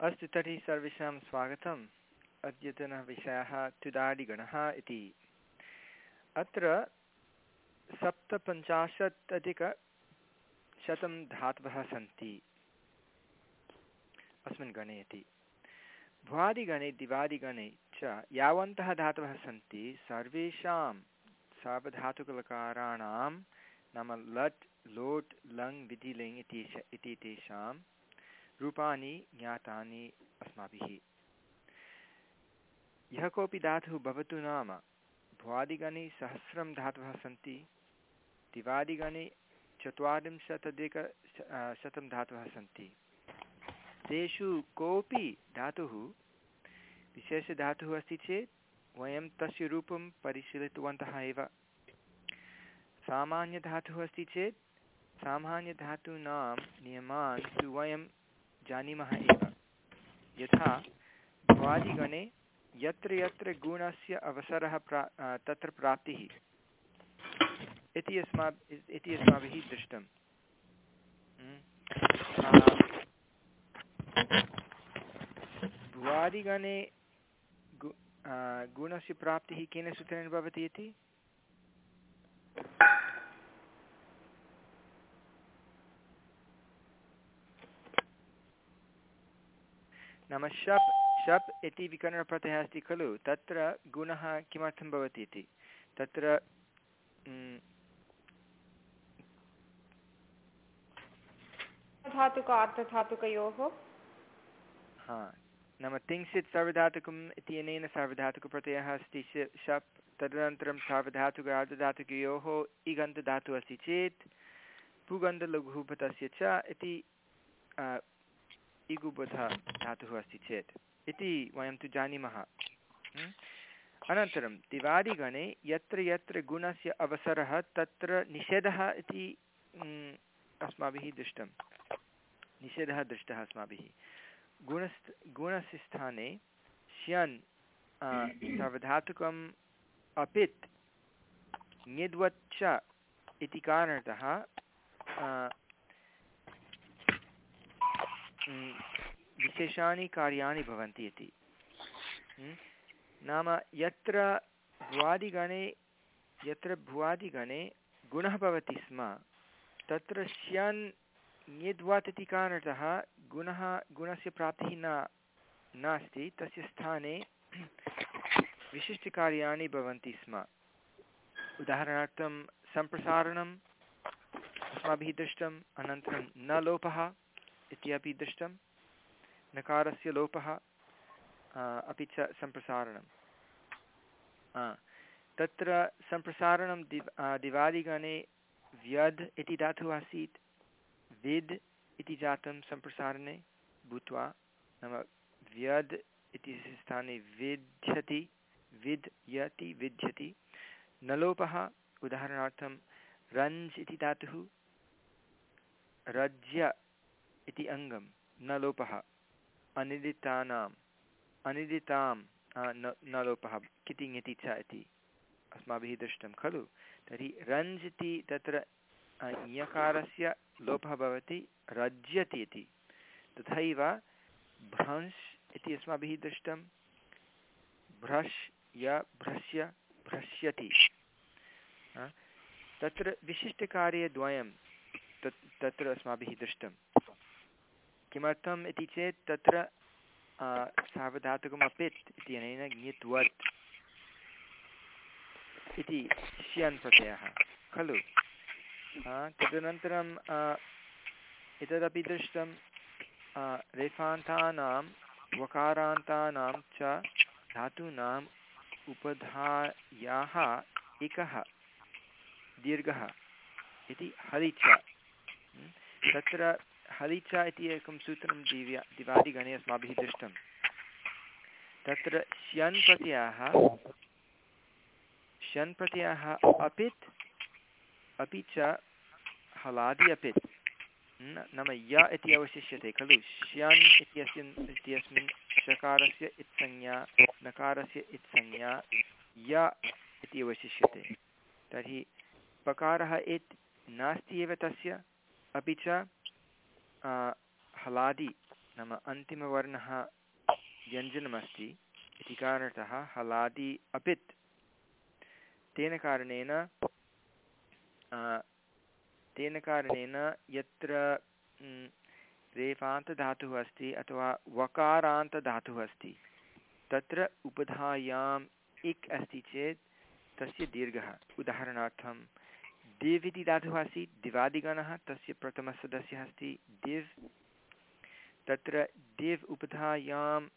अस्तु तर्हि सर्वेषां स्वागतम्। अद्यतनः विषयः तुदादिगणः इति। अत्र सप्तपञ्चाशत् अधिकशतं धातवः सन्ति। अस्मिन् गणे इति। भ्वादिगणे, दिवादिगणे च यावन्तः धातवः सन्ति। सर्वेषां सार्वधातुकलकाराणां नाम लट्, लोट्, लङ्, विधिलिङ् इति तेषां रूपाणि ज्ञातानि अस्माभिः। यः कोऽपि धातुः भवतु नाम भ्वादिगणे सहस्रं धातवः सन्ति, दिवादिगणे चत्वारिंशदधिक शतं धातवः सन्ति। तेषु कोऽपि धातुः विशेषधातुः अस्ति चेत्, वयं तस्य रूपं परिशीलितवन्तः एव। सामान्यधातुः अस्ति चेत्, सामान्यधातूनां नियमान् तु वयं जानीमः एव। यथा भ्वादिगणे यत्र यत्र गुणस्य अवसरः प्रा तत्र प्राप्तिः। इति अस्मा इति अस्माभिः दृष्टं भ्वादिगणे गु गुणस्य प्राप्तिः केन सूत्रेण भवति इति? नाम शप् शप् इति विकरणप्रत्ययः अस्ति खलु तत्र गुणः किमर्थं भवति इति? तत्र धातुक अर्थधातुकयोः। हा नाम तिङ्सित् सार्वधातुकम् इत्यनेन सार्वधातुकप्रत्ययः अस्ति शप् तदनन्तरं सार्वधातुक अर्धधातुकयोः इगन्तधातुः अस्ति चेत् पुगन्धलघुपतस्य च इति इगुबध धातुः अस्ति चेत्। इति वयं तु जानीमः। अनन्तरं दिवादिगणे यत्र यत्र गुणस्य अवसरः, तत्र निषेधः इति अस्माभिः दृष्टं निषेधः दृष्टः अस्माभिः। गुणस्, गुणस्य स्थाने श्यन् सार्वधातुकम् अपित् ङिद्वच्च इति कारणतः विशेषानि कार्याणि भवन्ति इति। नाम यत्र भुवादिगणे यत्र भुवादिगणे गुणः भवति स्म, तत्र स्यन् ङिद्वात् इति कारणतः गुणः, गुणस्य प्राप्तिः न, नास्ति, तस्य स्थाने विशिष्टकार्याणि भवन्ति स्म। उदाहरणार्थं सम्प्रसारणम्, अस्माभिः दृष्टम्, अनन्तरं न लोपः इत्यपि दृष्टं नकारस्य लोपः अपि च सम्प्रसारणं तत्र सम्प्रसारणं दिव् दिवादिगणे व्यध् इति धातुः आसीत्, विद् इति जातं सम्प्रसारणे भूत्वा नाम व्यध् इति स्थाने विध्यति विध्यति। नलोपः उदाहरणार्थं रञ्ज् इति धातुः, रज्य इति अङ्गं न लोपः अनिदितानाम् अनिदितां न लोपः किति ङिति च इति अस्माभिः दृष्टं, खलु? तर्हि रञ्ज् इति तत्र ञकारस्य लोपः भवति, रज्यति इति। तथैव भ्रंश् इति अस्माभिः दृष्टं, भ्रश्, य, भ्रश्य, भ्रश्यति। तत्र विशिष्टकार्यद्वयं तत्, तत्र अस्माभिः दृष्टं। किमर्थम् इति चेत् तत्र सार्वधातुकम् अपित् इत्यनेन ङित्वत् इति श्यन् खलु? तदनन्तरं एतदपि दृष्टं रेफान्तानां वकारान्तानां च धातूनाम् उपधायाः एकः, दीर्घः इति हलिच तत्र हलिच इति एकं सूत्रं दिव्या दिवादिगणे अस्माभिः दृष्टं तत्र श्यन् प्रत्ययः शन् प्रत्ययः अपित्, अपि च हलादि अपित्। नाम य इति अवशिष्यते खलु। श्यन् इत्यस्मिन् इत्यस्मिन् षकारस्य इत्संज्ञा, नकारस्य इत्संज्ञा य इति अवशिष्यते। तर्हि पकारः इत् नास्ति एव तस्य, अपि च हलादि नाम अन्तिमवर्णः व्यञ्जनमस्ति। इति कारणतः हलादि अपित्। तेन कारणेन तेन कारणेन यत्र रेफान्तधातुः अस्ति अथवा वकारान्तधातुः अस्ति, तत्र उपधायाम् इक् अस्ति चेत् तस्य दीर्घः। उदाहरणार्थं दिव् इति धातुः आसीत् दिवादिगणः, तस्य प्रथमसदस्यः अस्ति दिव्। तत्र दिव् उपधायाम्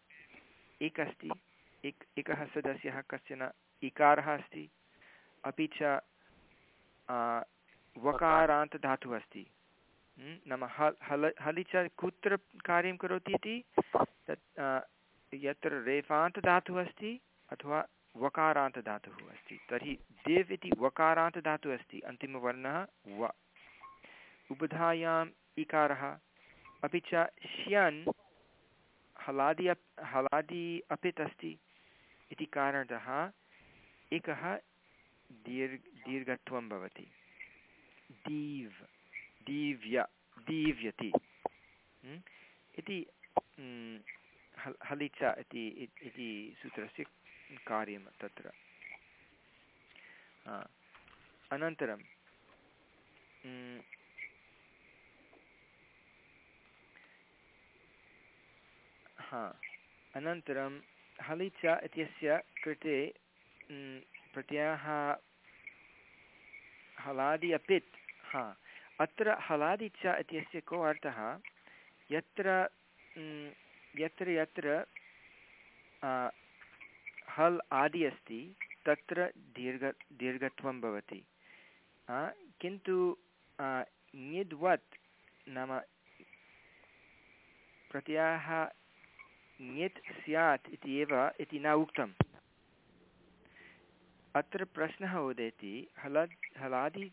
इक् अस्ति इक् एकः सदस्यः, कश्चन इकारः अस्ति। अपि च वकारान्तधातुः अस्ति। नाम हल् हल, हलि च कुत्र कार्यं करोति इति? तत् यत्र रेफान्तधातुः अस्ति अथवा वकारान्तधातुः अस्ति। तर्हि देव् इति वकारान्तधातुः अस्ति। अन्तिमवर्णः व। उबधायाम् इकारः। अपि च श्यन् हलादि अप् हलादि अपित् अस्ति इति कारणतः एकः दीर्घ, दीर्घत्वं भवति। दीव्, दीव्य, दीव्यति। इति हलि च इति इति सूत्रस्य कार्यं तत्र। अनन्तरं हा। अनन्तरं हलि च इत्यस्य कृते प्रत्ययः हलादि अपित्। हा। अत्र हलादि च इत्यस्य को अर्थः? यत्र यत्र यत्र हल् आदि अस्ति, तत्र दीर्घ, दीर्घत्वं भवति। किन्तु ङिद्वत् नाम प्रत्ययः ङित् स्यात् इति एव, इति न उक्तम्। अत्र प्रश्नः उदेति हल हलादि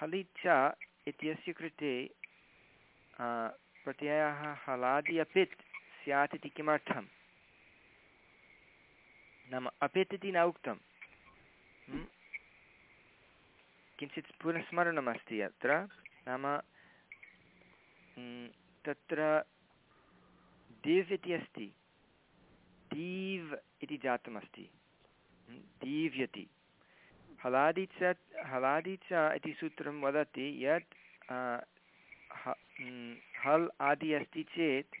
हलि च इत्यस्य कृते प्रत्ययः हलादि अपित् स्यात् इति किमर्थं नाम अपित् इति न उक्तं किञ्चित् पुनस्मरणमस्ति अत्र नाम तत्र दिव् इति अस्ति दीव् इति जातमस्ति दीव्यति हलादि च हलादि च इति सूत्रं वदति यत् हल् आदि अस्ति चेत्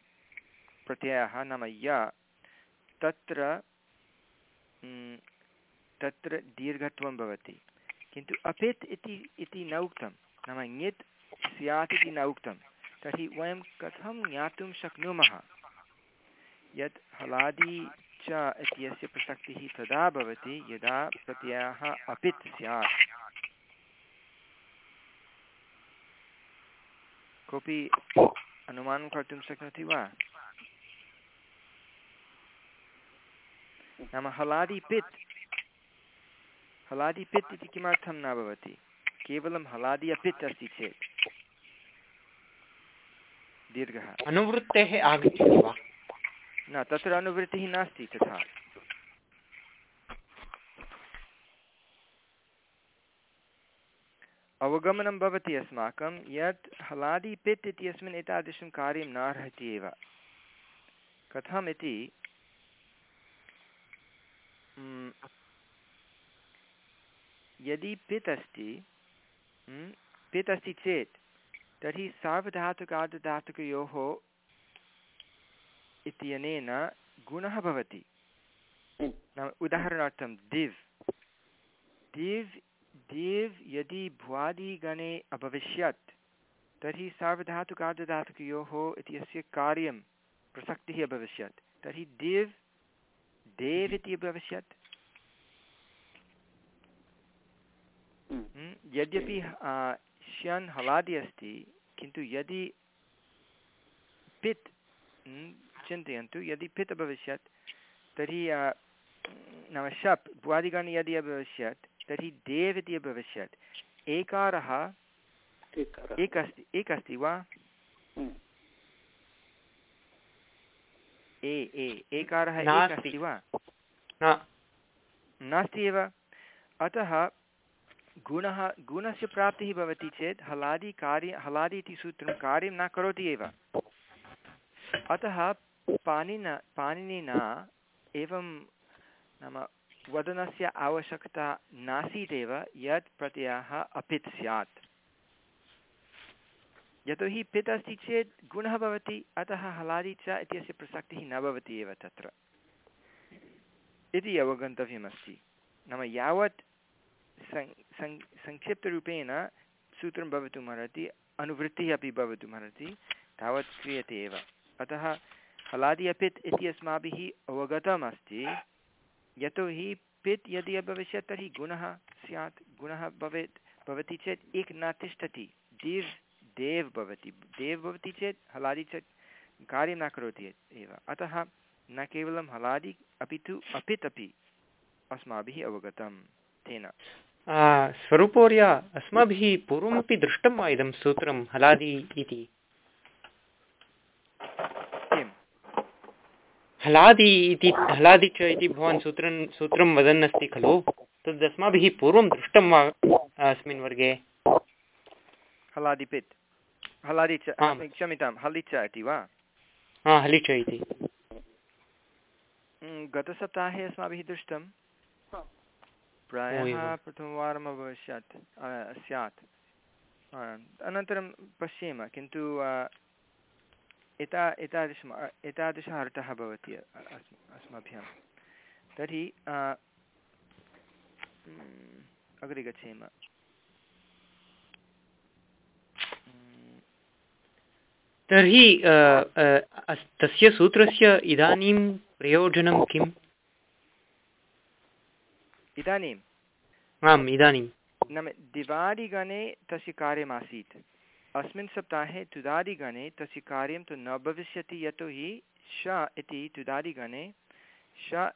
प्रत्ययः नाम य तत्र तत्र दीर्घत्वं भवति। किन्तु अपेत् इति इति न उक्तं। नाम ङित् स्यात् इति न उक्तं। तर्हि वयं कथं ज्ञातुं शक्नुमः? यत् हलादि च इत्यस्य प्रसक्तिः तदा भवति यदा प्रत्ययः अपित् स्यात्। कोऽपि अनुमानं कर्तुं शक्नोति वा? नाम हलादिपित् हलादिपित् इति किमर्थं न भवति? केवलं हलादि अपित् अस्ति चेत्। दीर्घः। अनुवृत्तेः आगच्छति वा? न तत्र अनुवृत्तिः नास्ति तथा। अवगमनं भवति अस्माकं यत् हलादि पित् इत्यस्मिन् एतादृशं कार्यं नार्हति एव। कथम् इति यदि पित् अस्ति पित् अस्ति चेत्, तर्हि सार्वधातुकार्धधातुकयोः इत्यनेन गुणः भवति। नाम उदाहरणार्थं दिव्। दिव् दिव् यदि भ्वादिगणे अभविष्यत्, तर्हि सार्वधातुकार्धधातुकयोः इत्यस्य कार्यं, प्रसक्तिः अभविष्यत्। तर्हि दिव् देव् इति अभविष्यत् यद्यपि श्यन् हलादि अस्ति किन्तु यदि पित् हम्म, चिन्तयन्तु यदि पित् अभविष्यत् तर्हि नाम शप् भ्वादिगणे यदि अभविष्यत् तर्हि देव् इति अभविष्यत्। एकारः। एक अस्ति एक अस्ति वा? हम्म। ए ए एकारः एक अस्ति वा? नास्ति एव। अतः गुणः गुणस्य प्राप्तिः भवति चेत् हलादि कार्य हलादि इति सूत्रं कार्यं न करोति एव। अतः पाणिना पाणिनिना एवं नाम वदनस्य आवश्यकता नासीदेव यत् प्रत्ययः अपित् स्यात्। यतोहि पित् अस्ति चेत् गुणः भवति, अतः हलादि च इत्यस्य प्रसक्तिः न भवति एव तत्र। इति अवगन्तव्यमस्ति। नाम यावत् सङ् संक्षिप्तरूपेण सूत्रं भवितुमर्हति अनुवृत्तिः अपि भवितुमर्हति तावत् क्रियते एव। अतः हलादि अपित् इति अस्माभिः अवगतम् अस्ति यतोहि पित् यदि अभविष्यत् तर्हि गुणः स्यात्, गुणः भवेत्, भवति चेत् इक् न तिष्ठति। दीर् देव् भवति। देव् भवति चेत् हलादि चेत् कार्यं न करोति एव। अतः न केवलं हलादि अपि तु अपित् अपि अस्माभिः अवगतं तेन। स्वरूपवर्य अस्माभिः पूर्वमपि दृष्टं वा इदं सूत्रं हलादि इति। हलादि इति हलादि च इति भवान् सूत्रं सूत्रं वदन् अस्ति खलु? तद् अस्माभिः पूर्वं दृष्टं वा अस्मिन् वर्गे। हलादिपित् हलादि च क्षम्यतां हलिच इति वा हा हलिच इति गतसप्ताहे अस्माभिः दृष्टं प्रायः प्रथमवारम् अभविष्यत् स्यात् अनन्तरं पश्येम किन्तु एता एतादृशम् एतादृशः अर्थः भवति अस्माभ्यां तर्हि अग्रे गच्छेम तर्हि तस्य सूत्रस्य इदानीं प्रयोजनं किम्? इदानीम् आम् इदानीं। नाम दिवादिगणे तस्य कार्यमासीत्। अस्मिन् सप्ताहे तुदादिगणे तस्य कार्यं तु न भविष्यति यतोहि श इति तुदादिगणे। श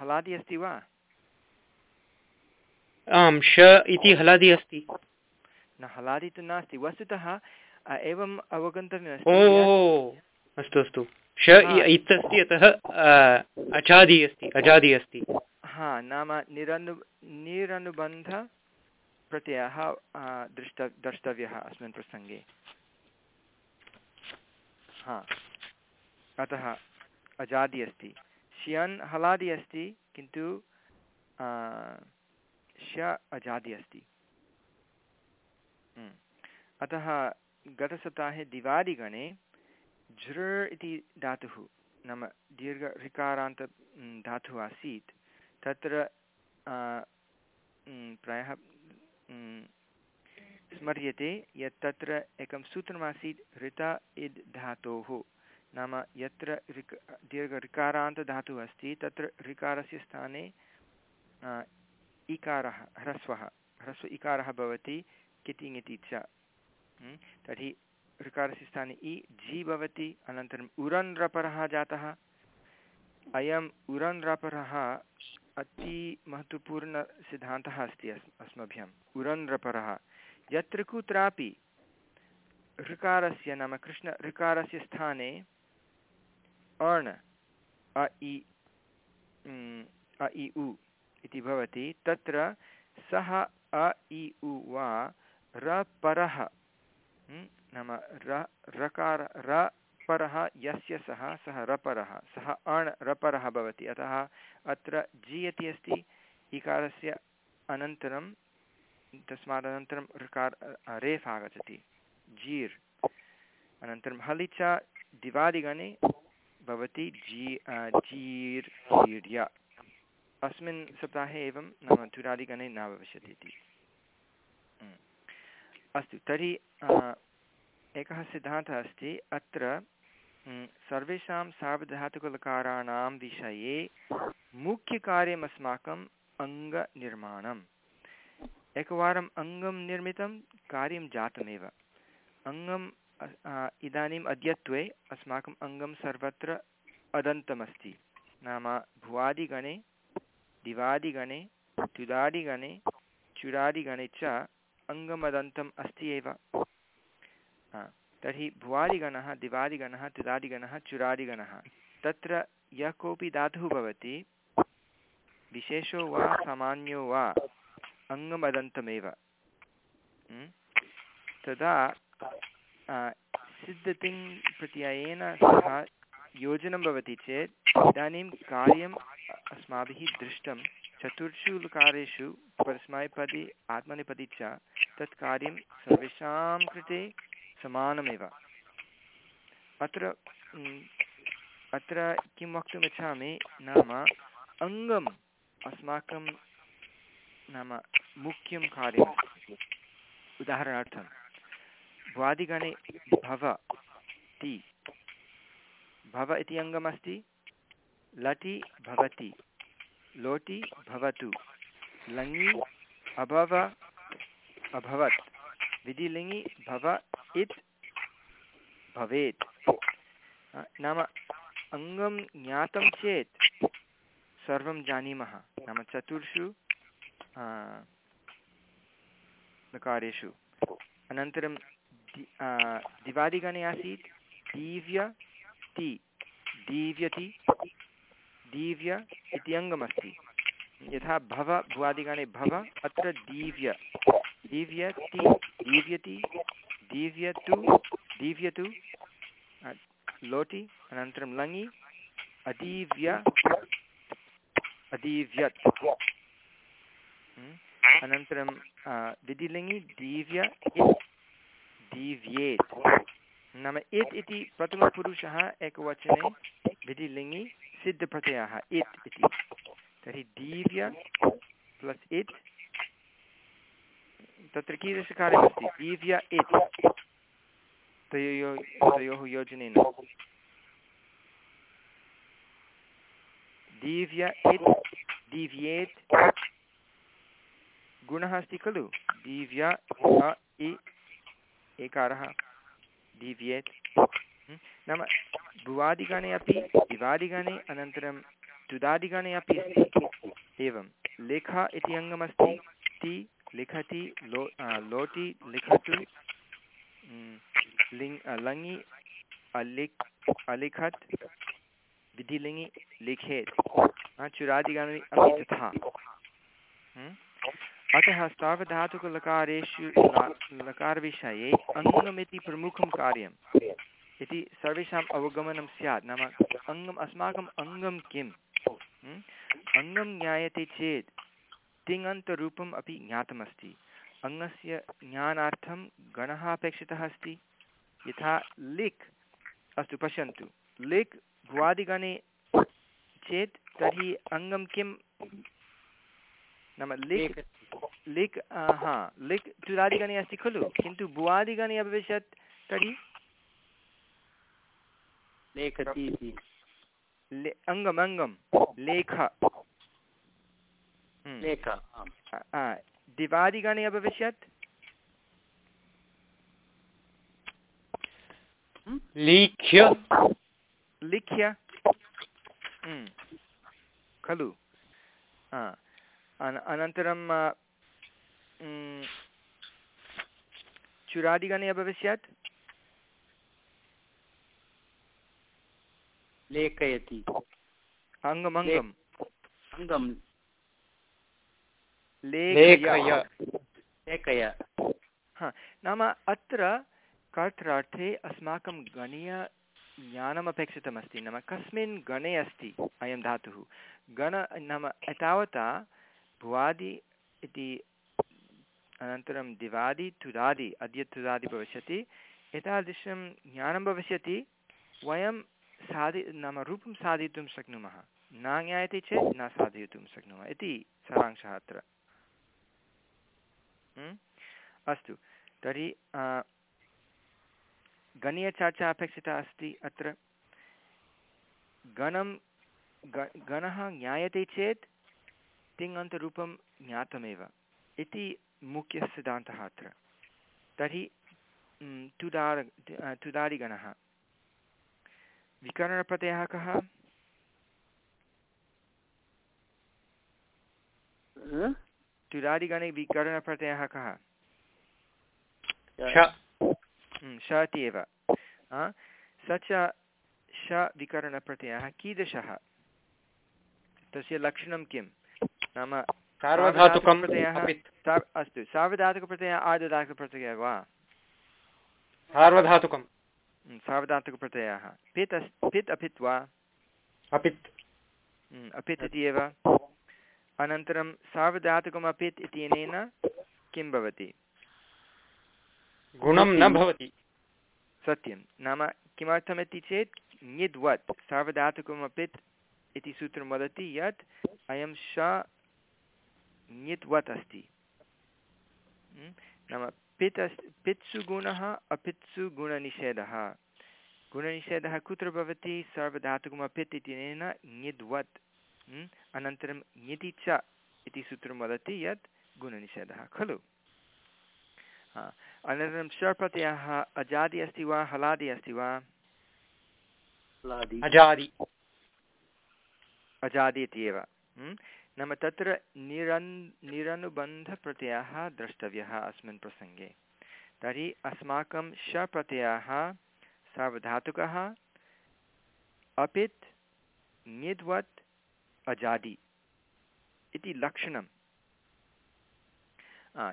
हलादि अस्ति वा? आं श इति हलादि अस्ति। न हलादि तु नास्ति। वस्तुतः एवम् अवगन्तव्यमस्ति अस्तु अस्तु श इत्यस्ति अतः अजादि अस्ति अजादि अस्ति। हा नाम निरनु निरनुबन्ध प्रत्ययः दृष्ट द्रष्टव्यः अस्मिन् प्रसङ्गे। हा। अतः अजादि अस्ति। श्यन् हलादि अस्ति किन्तु श अजादि अस्ति। हम्म। अतः गतसप्ताहे दिवादिगणे झृ इति धातुः नाम दीर्घ ऋकारान्त धातुः आसीत्। तत्र प्रायः स्मर्यते यत् तत्र एकं सूत्रमासीत् ऋत इद् धातोः। नाम यत्र ऋक् दीर्घ ऋकारान्तधातुः अस्ति, तत्र ऋकारस्य स्थाने इकारः ह्रस्वः। ह्रस्व इकारः भवति कितिङ् इति च। तर्हि ऋकारस्य स्थाने इ झि भवति अनन्तरम् उरन् रपरः जातः। अयम् उरन् रपरः अति महत्त्वपूर्णसिद्धान्तः अस्ति अस्, अस्मभ्यम्। उरन्ध्रपरः यत्र कुत्रापि ऋकारस्य नाम कृष्ण ऋकारस्य स्थाने अण्, अ, इ अ, इ, उ इति भवति, तत्र सः, अ, इ, उ वा रपरः नाम र, रकार, र, परः, यस्य सः सः रपरः, सः अण्, रपरः भवति। अतः अत्र जि इति अस्ति इकारस्य अनन्तरं, तस्मात् अनन्तरं ऋकार रेफ् आगच्छति, जीर्। अनन्तरं हलि च दिवादिगणे भवति जी जीर् जीर्य अस्मिन् सप्ताहे एवं नाम तुरादिगणे न भविष्यति इति। अस्तु, तर्हि एकः सिद्धान्तः अस्ति, अत्र सर्वेषां सार्वधातुकलकाराणां विषये मुख्यकार्यम् अस्माकम् अङ्गनिर्माणम्। एकवारम् अङ्गं निर्मितं, कार्यं जातमेव। अङ्गम् इदानीम् अद्यत्वे अस्माकम् अङ्गं सर्वत्र अदन्तमस्ति। नाम भुवादिगणे, दिवादिगणे तुदादिगणे चुरादिगणे च अङ्गमदन्तम् अस्ति एव। तर्हि भुवादिगणः, दिवादिगणः तुदादिगणः चुरादिगणः। तत्र यः कोऽपि धातुः भवति, विशेषो वा, सामान्यो वा, अङ्गमदन्तमेव। तदा सिद्धतिङ् प्रत्ययेन सह योजनं भवति चेत्, इदानीं कार्यम् अस्माभिः दृष्टं, चतुर्षु लकारेषु परस्मैपदी आत्मनेपदी च तत् कार्यं सर्वेषां कृते समानमेव। अत्र अत्र किं वक्तुमिच्छामि नाम अङ्गम् अस्माकं नाम मुख्यं कार्यम्। उदाहरणार्थं भ्वादिगणे भव ति। भव इति अङ्गमस्ति, लटि भवति, लोटि भवतु, लङि अभव अभवत्। विधिलिङि भव इत् भवेत्। नाम अङ्गं ज्ञातं चेत् सर्वं जानीमः। नाम चतुर्षु नकारेषु अनन्तरं दिवादिगणे आसीत् दीव्य दीव्यति दीव्य इति अङ्गमस्ति। यथा भव भुवादिगणे भव अत्र दीव्य। दीव्यति दीव्यति, दीव्यतु दीव्यतु लोटि, अनन्तरं लङि, अदीव्य, अदीव्यत्। अनन्तरं विधिलिङि दीव्य दीव्येत्। नाम इत् इति प्रथमपुरुषः एकवचने विधिलिङि सिद्धप्रत्ययः इत् इति। तर्हि दीव्य प्लस् इत् तत्र कीदृशकार्यमस्ति दीव्य इत् तयोः तयोः योजनेन दीव्य इत् दीव्येत् गुणः अस्ति खलु? दीव्य इ एकारः दीव्येत् नाम भुवादिगणे अपि दिवादिगणे अनन्तरं तुदादिगणे अपि अस्ति। एवं। लेख इति अङ्गमस्ति। ति लिखति, लो लोटि लिखतु। लिङ् लङि अलिख् अलिखत् विधिलिङि लिखेत्। चुरादिगणे अपि तथा। अतः सार्वधातुकलकारेषु लकारविषये अङ्गमिति प्रमुखं कार्यम्। इति सर्वेषाम् अवगमनं स्यात्। नाम अङ्गम्, अस्माकम् अङ्गं किम्? अङ्गं ज्ञायते चेत् तिङन्तरूपम् अपि ज्ञातमस्ति अङ्गस्य ज्ञानार्थं गणः अपेक्षितः अस्ति यथा लिक् अस्तु पश्यन्तु लिक् भुवादिगणे चेत् तर्हि अङ्गं किं नाम लिक् लिक् हा लिक् तुरादिगणे अस्ति खलु किन्तु भुवादिगणे अभविष्यत् तर्हि अङ्गम् अङ्गं लेख। हम्म। दिवादिगणे अभविष्यत् लिख्य। लिख्य। हम्म। खलु। अनन्तरं चुरादिगणे अभविष्यत् लेखयति। अङ्गमङ्गम्। अङ्गं लेखय। नाम अत्र कर्त्रार्थे अस्माकं गणीय ज्ञानमपेक्षितमस्ति नाम कस्मिन् गणे अस्ति अयं धातुः। गण नाम एतावता भुवादि इति अनन्तरं दिवादि तुदादि अद्य तुदादि भविष्यति। एतादृशं ज्ञानं भविष्यति। वयं साधि, नाम रूपं साधयितुं शक्नुमः। न ज्ञायते चेत् न साधयितुं शक्नुमः। इति सारांशः अत्र। अस्तु। तर्हि गणीयचर्चा अपेक्षिता अस्ति अत्र। गणं गणः ज्ञायते चेत् तिङन्तरूपं ज्ञातमेव। इति मुख्यसिद्धान्तः अत्र। तर्हि तुदार तुदादिगणः विकरणप्रत्ययः कः? तुदादिगणे विकरणप्रत्ययः कः? श। इति एव। स च श विकरणप्रत्ययः कीदृशः? तस्य लक्षणं किं? नाम सार्वधातुकं अस्तु सार्वधातुकप्रत्ययः आर्धधातुकप्रत्ययः वा? सार्वधातुकं सावधातुकप्रत्ययः। पित् अस् पित् अपित् वा अपित्। अपित् इति एव। अनन्तरं सार्वधातुकम् अपित् इत्यनेन किं भवति? गुणं न भवति। सत्यं। नाम किमर्थमिति चेत् ङिद्वत्। सार्वधातुकम् अपित् इति सूत्रं वदति यत् अयं श ङित्वत् अस्ति। नाम पित् अस् पित्सु गुणः अपित्सु गुणनिषेधः गुणनिषेधः कुत्र भवति? सर्वधातुकम् अपित् इत्यनेन ङिद्वत् अनन्तरं ङिति च इति सूत्रं वदति यत् गुणनिषेधः खलु? अनन्तरं शप्रत्ययः अजादि अस्ति वा? हलादि अस्ति वा? अजादि। अजादि इति एव। नाम तत्र निरन् निरनुबन्धप्रत्ययः द्रष्टव्यः अस्मिन् प्रसङ्गे। तर्हि अस्माकं शप्रत्ययः सार्वधातुकः अपित् ङिद्वत् अजादि इति लक्षणं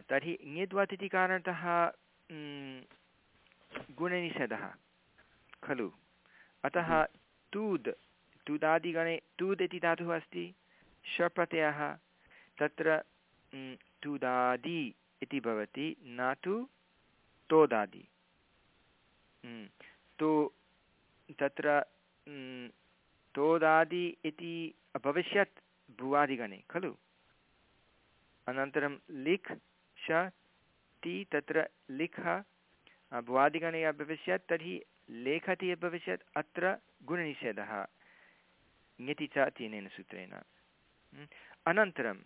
तर्हि ङिद्वत् इति कारणतः गुणनिषेधः खलु। अतः तूद् तुदादिगणे तूद् इति धातुः अस्ति। शप्रत्ययः। तत्र तुदादि इति भवति, न तु तोदादि तो तत्र तोदादि इति अभविष्यत् भुवादिगणे, खलु? अनन्तरं लिख्, श, ति तत्र लिख भुवादिगणे अभविष्यत्, तर्हि लेखति अभविष्यत्, अत्र गुणनिषेधः। ङति च इत्यनेन सूत्रेण। अनन्तरं,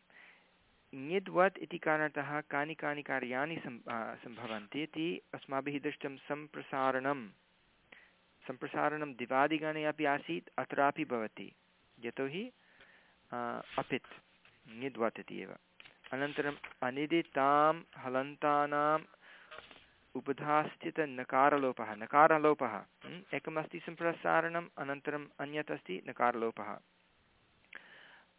ङिद्वत् इति कारणतः कानि कानि कार्याणि सम् सम्भवन्ति इति अस्माभिः दृष्टं सम्प्रसारणं। सम्प्रसारणं दिवादिगणे अपि आसीत्, अत्रापि भवति। यतोहि अपित्, ङिद्वत् इति एव। अनन्तरम् अनिदितां हलन्तानाम् उपधास्थितनकारलोपः। नकारलोपः एकमस्ति सम्प्रसारणम् अनन्तरम् अन्यत् अस्ति नकारलोपः।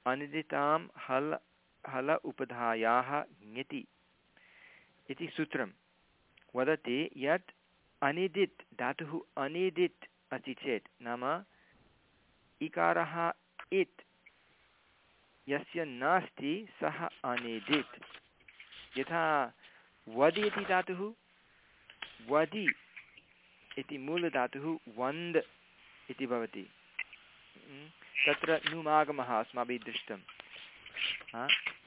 अनिदितां हल हल उपधायाः ङति इति सूत्रं वदति यत् अनिदित् धातुः अनिदित् अस्ति चेत् नाम इकारः इत् यस्य नास्ति सः अनिदित्। यथा वदि इति धातुः, वदि इति मूलधातुः, वन्द् इति भवति। तत्र नुमागमः अस्माभिः दृष्टं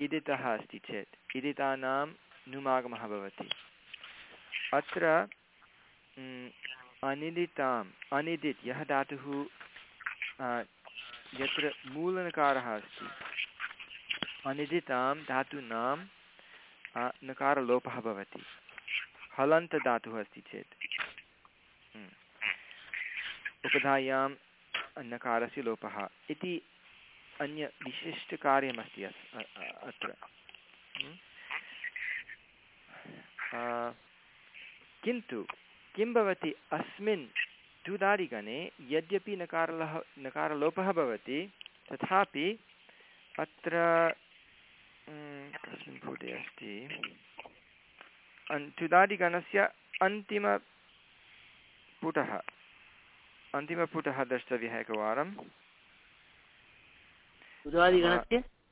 इदितः अस्ति चेत्। इदितानां नुमागमः भवति। अत्र अनिदिताम्, अनिदित्, यः धातुः यत्र मूलनकारः अस्ति। अनिदितां धातूनां नकारलोपः भवति। हलन्तधातुः अस्ति चेत्। उपधायां नकारस्य लोपः इति अन्यविशिष्टकार्यमस्ति अस् अत्र। किन्तु किं भवति अस्मिन् तुदादिगणे यद्यपि नकारलः नकारलोपः भवति, तथापि अत्र कस्मिन् पुटे अस्ति। तुदादिगणस्य अन्तिमपुटः अन्तिमपुटः द्रष्टव्यः एकवारं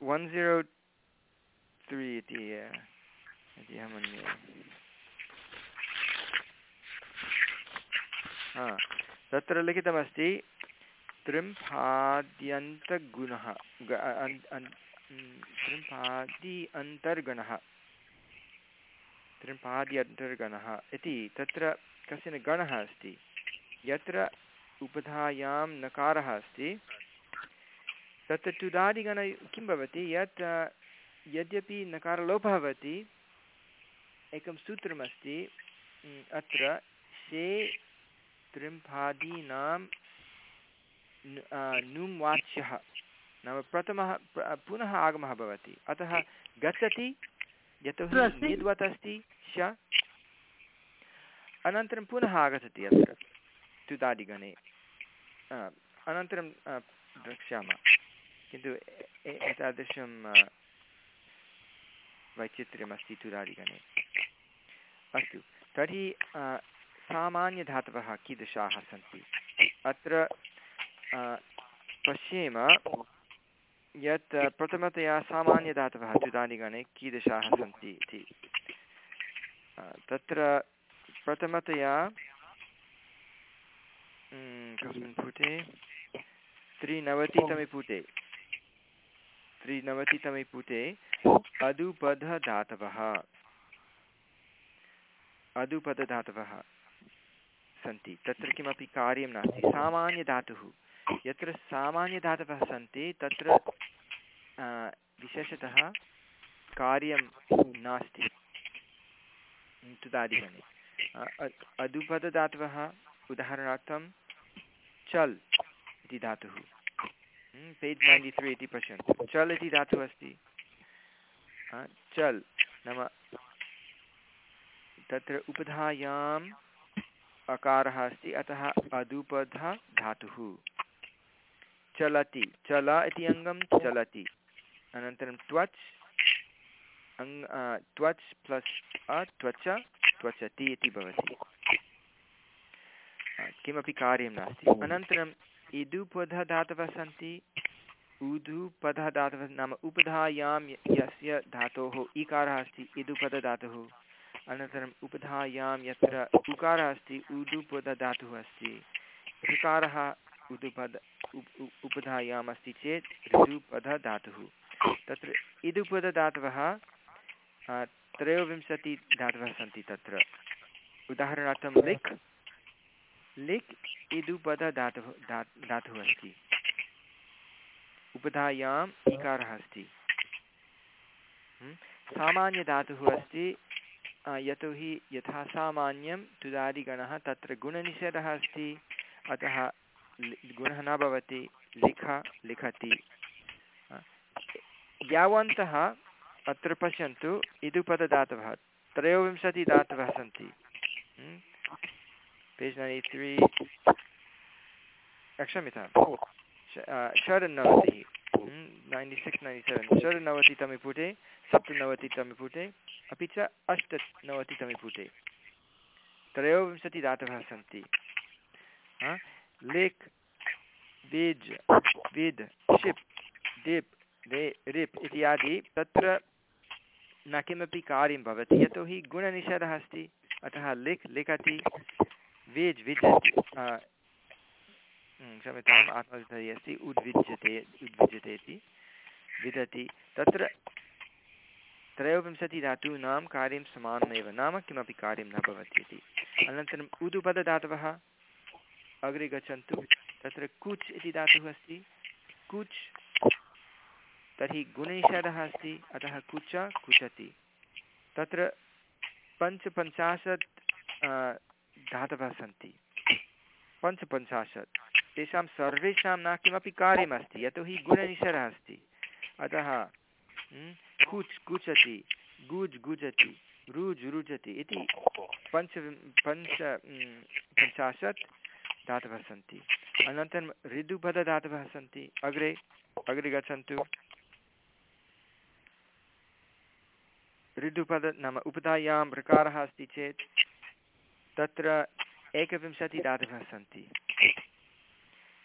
वन् ज़ीरो त्री इति इति अहं मन्ये। हा तत्र लिखितमस्ति त्रिम्फाद्यन्तगुणः त्रिम्फादि अन्तर्गणः त्रिम्फाद्यन्तर्गणः इति तत्र कश्चन गणः अस्ति यत्र उपधायां नकारः अस्ति। तत्र टुदादिगण किं भवति? यत् यद्यपि नकारलोपः भवति एकं सूत्रमस्ति अत्र शे त्रिम्फादीनां नुं वाच्यः। नाम प्रथमः पुनः आगमः भवति। अतः गच्छति यतोहि निद्वत् अस्ति श। अनन्तरं पुनः आगच्छति अत्र तुदादिगणे अनन्तरं द्रक्ष्यामः। किन्तु एतादृशं वैचित्र्यमस्ति तुदादिगणे अस्तु। तर्हि सामान्यधातवः कीदृशाः सन्ति? अत्र पश्येम यत् प्रथमतया सामान्यधातवः चुदादिगणे कीदृशाः सन्ति इति। तत्र प्रथमतया कस्मिन् पुटे त्रिनवतितमे पुटे त्रिनवतितमे पुटे अदुपधधातवः अदुपदधातवः सन्ति तत्र किमपि कार्यं नास्ति। सामान्यधातुः। यत्र सामान्यधातवः सन्ति तत्र विशेषतः कार्यं नास्ति। तुदादिगणे अदुपदधातवः उदाहरणार्थं चल्, इति धातुः। पेज् नैन्टि त्री इति पश्यन्तु चल् इति धातुः अस्ति। चल्, नाम तत्र उपधायाम् अकारः अस्ति, अतः अदुपध धातुः चलति, चल इति अङ्गं चलति। अनन्तरं त्वच् अङ् त्वच् प्लस् अ, त्वच, त्वचति इति भवति। किमपि कार्यं नास्ति। अनन्तरम् इदुपधधातवः सन्ति ऊदुपधधातवः नाम उपधायां यस्य धातोः इकारः अस्ति इदुपदधातुः अनन्तरम् उपधायां यत्र उकारः अस्ति ऊदुपदधातुः अस्ति। ऋकारः उदुपद उपधायाम् अस्ति चेत् ऋदुपधधातुः। तत्र इदुपदधातवः त्रयोविंशतिधातवः सन्ति तत्र। उदाहरणार्थं लिख्। लिक् इदुपदधातुः धा धातुः अस्ति उपधायाम् इकारः अस्ति। सामान्यधातुः अस्ति यतोहि यथा सामान्यं तुदादिगणः तत्र गुणनिषेधः अस्ति, अतः गुणः न भवति, लिख, लिखति। यावन्तः अत्र पश्यन्तु इदुपदधातवः त्रयोविंशतिधातवः सन्ति। पेज् नैन्टि त्री क्षम्यतां षड्नवतिः नैन्टि सिक्स् नैन्टि सेवेन् षड्नवतितमे पुटे सप्तनवतितमे पुटे अपि च अष्टनवतितमे पुटे त्रयोविंशतिदातवः सन्ति lake wage wed ship dip day rip इत्यादि तत्र न किमपि कार्यं भवति यतोहि गुणनिषेधः अस्ति अतः लिख् लिखति वेज् विजति क्षम्यताम् आत्मविधि अस्ति उद्विज्यते उद्विज्यते इति विदति। तत्र त्रयोविंशतिधातूनां कार्यं समानमेव, नाम किमपि कार्यं न भवति इति अनन्तरम् उदुपदधातवः, अग्रे गच्छन्तु। तत्र कुच् इति धातुः अस्ति। कुच्, तर्हि गुणनिषेधः अस्ति, अतः कुच, कुचति। तत्र पञ्चपञ्चाशत् धातवः सन्ति पञ्चपञ्चाशत्। तेषां सर्वेषां न किमपि कार्यमस्ति यतोहि गुणनिषरः अस्ति। अतः कुच् कुचति, गुज् गुजति, रुज् रुजति इति पञ्च पञ्च पञ्चाशत् धातवः सन्ति अनन्तरं ऋदुपदधातवः सन्ति अग्रे अग्रे गच्छन्तु। ऋदुपद नाम उपधायां ऋकारः अस्ति चेत् तत्र एकविंशतिधातवः सन्ति।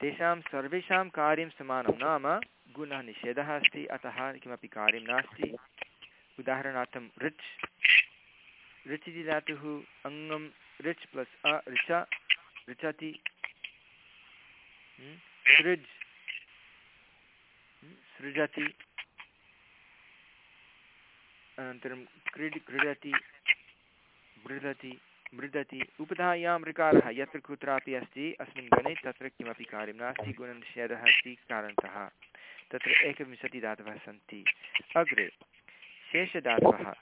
तेषां सर्वेषां कार्यं समानं नाम गुणः निषेधः अस्ति, अतः किमपि कार्यं नास्ति। उदाहरणार्थं ऋच्। ऋच् इति धातुः अङ्गं ऋच् प्लस् अ, ऋच। ऋचति। सृज्। सृजति। अनन्तरं क्रीड्, क्रीडति। बृदति मृदति उपधायां ऋकारः यत्र कुत्रापि अस्ति, अस्मिन् गणे तत्र किमपि कार्यं नास्ति गुणनिषेधः अस्ति, कारणतः तत्र एकविंशतिधातवः सन्ति। अग्रे, शेषधातवः।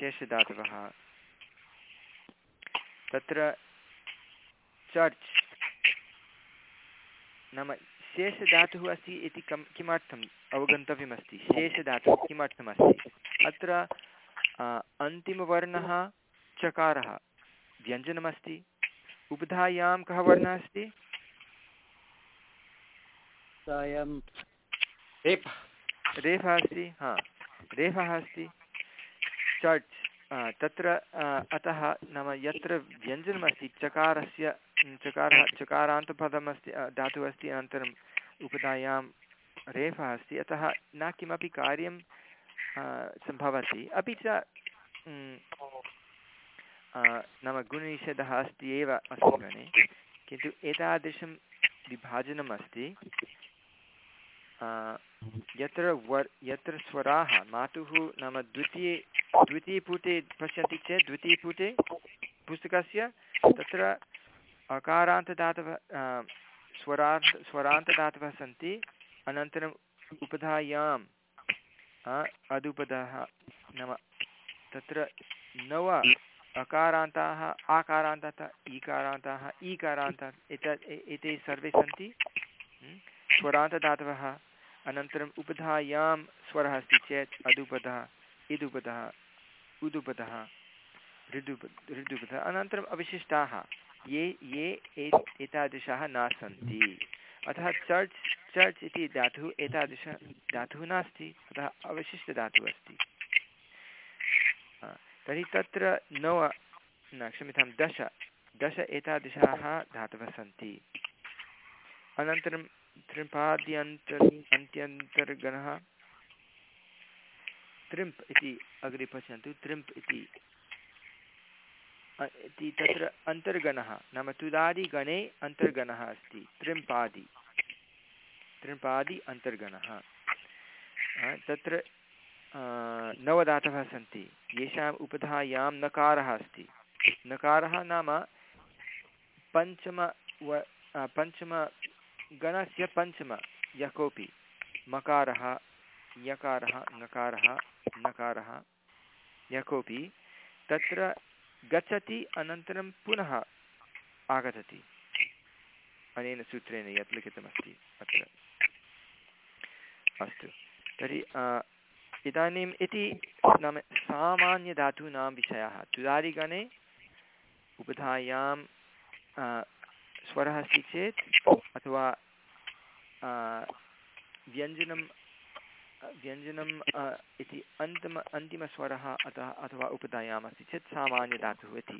शेषधातवः। तत्र चर्च् नाम शेषधातुः अस्ति इति कं किमर्थम् अवगन्तव्यमस्ति? शेषधातुः किमर्थमस्ति? अत्र अन्तिमवर्णः चकारः। व्यञ्जनमस्ति। उपधायां कः वर्णः अस्ति? रेफः। अस्ति हा। रेफः अस्ति। चर्च् तत्र अतः नाम यत्र व्यञ्जनमस्ति चकारस्य चकारः चकारान्तपदमस्ति धातुः अस्ति अनन्तरम् उपधायां रेफः अस्ति। अतः न किमपि कार्यं सम्भवति। अपि च नाम गुणनिषेधः अस्ति एव अस्मिन् गणे। किन्तु एतादृशं विभाजनम् अस्ति। यत्र वर्, यत्र स्वराः, मातुः नाम द्वितीये, द्वितीयपुटे पश्यन्ति चेत् द्वितीयपुटे पुस्तकस्य तत्र अकारान्तदातवः स्वरान्त स्वरान्तदातवः सन्ति। अनन्तरम् उपधायाम्। अदुपदः नाम तत्र नव अकारान्ताः, आकारान्ताः, ईकारान्ताः ईकारान्ताः एतत् एते सर्वे सन्ति। स्वरान्तदातवः। अनन्तरम् उपधायां स्वरः अस्ति चेत् अदुपदः, इदुपदः, उदुपदः, ऋदुप, ऋदुपदः। अनन्तरम् अवशिष्टाः। ये ये एतादृशाः न सन्ति अतः चर्च् चर्च् इति धातुः, एतादृश धातुः नास्ति, अतः अवशिष्टधातुः अस्ति। तर्हि तत्र नव, न, क्षम्यतां, दश दश एतादृशाः धातवः सन्ति। अनन्तरं त्रिपाद्यन्त अन्त्यन्तर्गणः त्रिम्प् इति अग्रे पश्यन्तु, त्रिम्प् इति। इति तत्र अन्तर्गणः, नाम तुदादिगणे अन्तर्गणः अस्ति, त्रिम्पादि। त्रिम्पादि अन्तर्गणः। तत्र नवदातवः सन्ति। येषाम् उपधायां नकारः अस्ति। नकारः नाम पञ्चम व पञ्चमगणस्य पञ्चम यः कोऽपि। मकारः, यकारः, नकारः नकारः यः कोऽपि। तत्र गच्छति, अनन्तरं पुनः आगच्छति। अनेन सूत्रेण यत् लिखितमस्ति अत्र। अस्तु। तर्हि इदानीम् इति नाम सामान्यधातूनां विषयाः तुदादिगणे उपधायां स्वरः अस्ति चेत्, अथवा व्यञ्जनं व्यञ्जनम् इति अन्तिम, अन्तिमस्वरः अतः, अथवा उपधायाम् अस्ति चेत् सामान्यधातुः इति।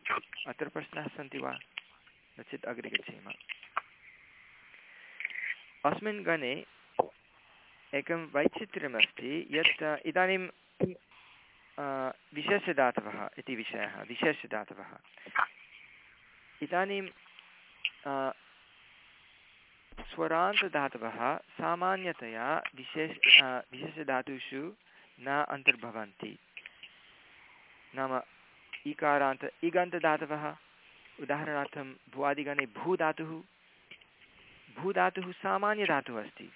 अत्र प्रश्नाः सन्ति वा? नो चेत् अग्रे गच्छेम। अस्मिन् गणे एकं वैचित्र्यमस्ति यत् इदानीं विशेषदातवः इति विषयः, विशेषदातवः। इदानीं स्वरान्तदातवः सामान्यतया विशेष विशेषधातुषु न अन्तर्भवन्ति। नाम इकारान्त इगन्तदातवः उदाहरणार्थं भुवादिगणे भूधातुः। भूधातुः सामान्यधातुः अस्ति।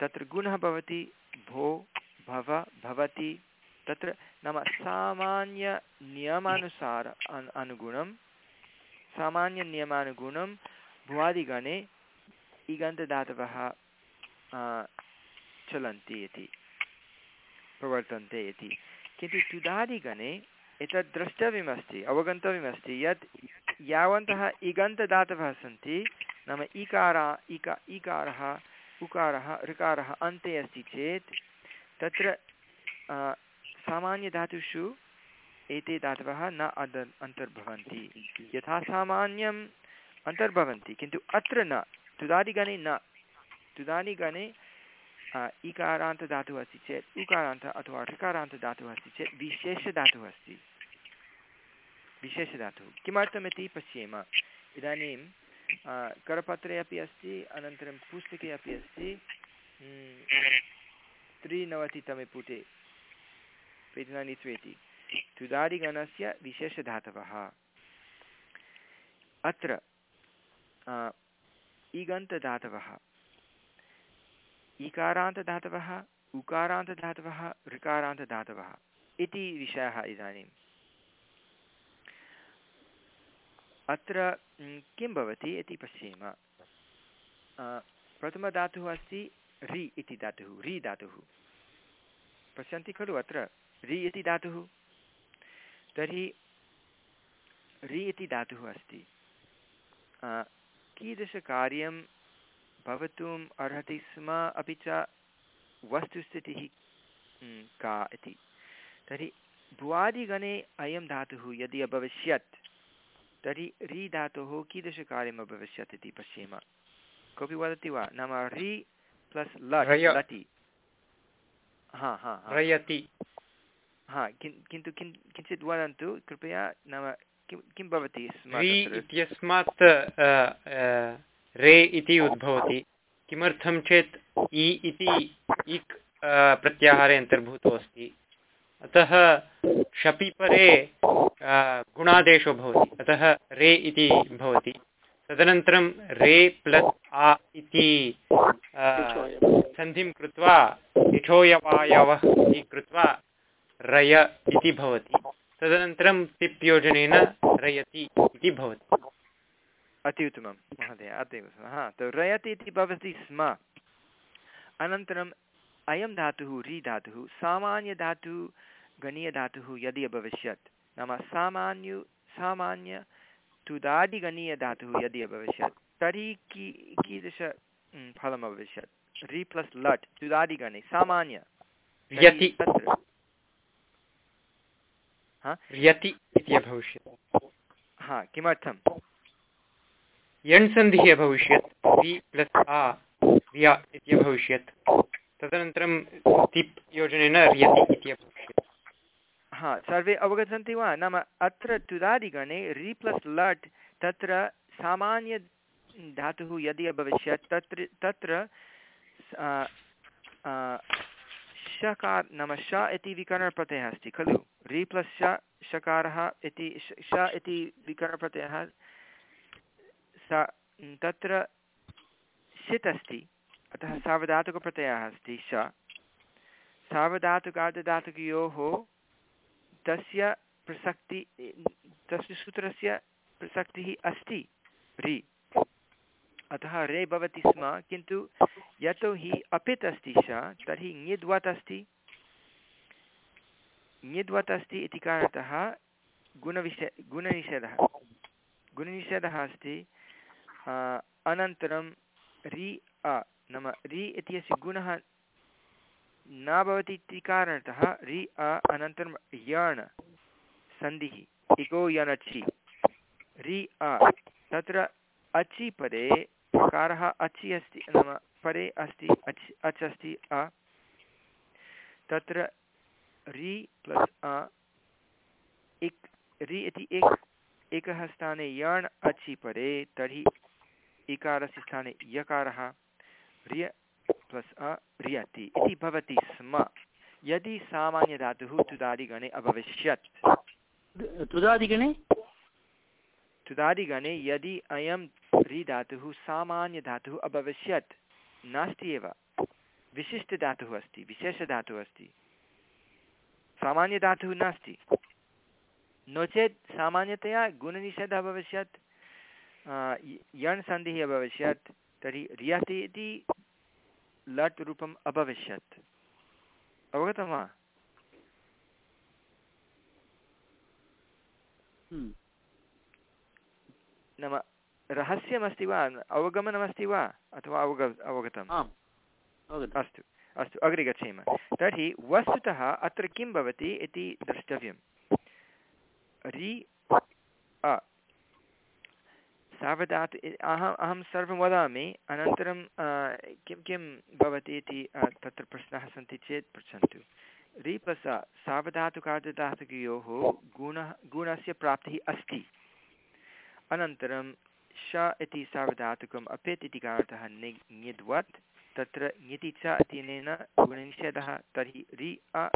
तत्र गुणः भवति, भो भव, भवति। तत्र नाम सामान्यनियमानुसार अनुगुणं सामान्यनियमानुगुणं भुवादिगणे इगन्तदातवः चलन्ति इति, प्रवर्तन्ते इति। किन्तु तुदादिगणे एतत् द्रष्टव्यमस्ति, अवगन्तव्यमस्ति, यत् यावन्तः इगन्तदातवः सन्ति, नाम इकारा, इका, इकारः उकारः, ऋकारः अन्ते अस्ति चेत् तत्र सामान्यधातुषु एते धातवः न अद, अन्तर्भवन्ति। यथा सामान्यम् अन्तर्भवन्ति, किन्तु अत्र न, तुदादिगणे न। तुदादिगणे इकारान्तधातुः अस्ति चेत् उकारान्त अथवा ऋकारान्तधातुः अस्ति चेत् विशेषधातुः अस्ति। विशेषधातुः। किमर्थमिति पश्येम। इदानीं करपत्रे अपि अस्ति अनन्तरं पुस्तके अपि अस्ति त्रिनवतितमे पुटे पेज् नैन् इति तुदादिगणस्य विशेषधातवः अत्र इगन्तधातवः इकारान्तधातवः उकारान्तधातवः ऋकारान्तधातवः इति विषयः इदानीम् अत्र किं भवति इति पश्येम। प्रथमधातुः अस्ति रि इति धातुः, रि धातुः। पश्यन्ति खलु अत्र, रि इति धातुः। तर्हि रि इति धातुः अस्ति। कीदृशकार्यं भवितुम् अर्हति स्म अपि च वस्तुस्थितिः का इति। तर्हि भुवादिगणे अयं धातुः यदि अभविष्यत् तर्हि रि धातोः कीदृशकार्यम् अभविष्यत् इति पश्येम। कोऽपि वदति वा? नाम रि प्लस् लट् हा हा। रयति। हा किन् किन्तु किन् किञ्चित् वदन्तु कृपया नाम किं किं भवति स्म रि इत्यस्मात् रे इति उद्भवति। किमर्थं चेत् इ इति इक् प्रत्याहारे अन्तर्भूतो अस्ति अतः शपि परे गुणादेशो भवति। अतः रे इति भवति। तदनन्तरं रे प्लस् आ इति सन्धिं कृत्वा इठोयवायवः इति कृत्वा रय इति भवति। तदनन्तरं तिप् योजनेन रयति इति भवति। अति उत्तमं, महोदय अतीव हा तो रयति इति भवति स्म। अनन्तरम् अयं धातुः रि धातुः सामान्यधातुः गणीयधातुः यदि अभविष्यत् नाम सामान्यु सामान्य तुदादिगणीयधातुः यदि अभविष्यत् तर्हि की कीदृश फलम् अभविष्यत्? रि प्लस् लट् तुदादिगणे सामान्य। यति। तत्र। यति इति अभविष्यत्। हा किमर्थं यण् सन्धिः अभविष्यत्। तदनन्तरं तिप् योजनेन रियति इति हा, सर्वे अवगच्छन्ति वा? नाम अत्र तुदादिगणे रि प्लस् लट् तत्र सामान्य धातुः यदि अभविष्यत्, तत्र तत्र शकार नाम श इति विकरणप्रत्ययः अस्ति, खलु? रि प्लस् श, शकारः इति श इति विकरणप्रत्ययः, स, तत्र षित् अस्ति। अतः सार्वधातुकप्रत्ययः अस्ति श। सार्वधातुकार्धधातुकयोः तस्य प्रसक्ति, तस्य सूत्रस्य प्रसक्तिः अस्ति, रि। अतः रे भवति स्म, किन्तु यतोहि अपित् अस्ति श, तर्हि ङिद्वत् अस्ति ङिद्वत् अस्ति इति कारणतः गुणविषय, गुणनिषेधः गुणनिषेधः अस्ति। अनन्तरं रि अ। नाम रि इत्यस्य गुणः न भवति इति कारणतः रि, अ, अनन्तरं यण्, सन्धिः इको यणचि रि, अ, तत्र अचि पदे कारः अचि अस्ति, नाम परे अस्ति, अच् अच् अस्ति, अ। तत्र रि प्लस् अ, इक्, रि इति इक्, एकः स्थाने यण्, अचि परे तर्हि इकारस्य स्थाने यकारः। रिय प्लस् अ रियति इति भवति स्म। यदि सामान्यधातुः तुदादिगणे अभविष्यत्। तुदादिगणे? तुदादिगणे यदि अयं रि धातुः सामान्यधातुः अभविष्यत् नास्ति एव। विशिष्टधातुः अस्ति विशेषधातुः अस्ति। सामान्यधातुः नास्ति। नो चेत् सामान्यतया गुणनिषेधः अभविष्यत् यण् सन्धिः अभविष्यत् तर्हि रियति इति लट् रूपम् अभविष्यत्। अवगतं वा? हम्म। नाम रहस्यमस्ति वा? अवगमनमस्ति वा? अथवा अवग अवगतम्? अस्तु अस्तु अग्रे गच्छेम। तर्हि वस्तुतः अत्र किं भवति इति द्रष्टव्यं रि सावधातु अहम्, अहं सर्वं वदामि। अनन्तरं किं किं भवति इति तत्र प्रश्नाः सन्ति चेत् पृच्छन्तु। रि प्लस् अ सावधातुकार्धधातुकयोः गुणः, गुणस्य प्राप्तिः अस्ति। अनन्तरं, श इति सार्वधातुकम् अपेत् इति कारणतः नि ङिद्वत् तत्र ङिति च इत्यनेन गुणनिषेधः, तर्हि रि, अ।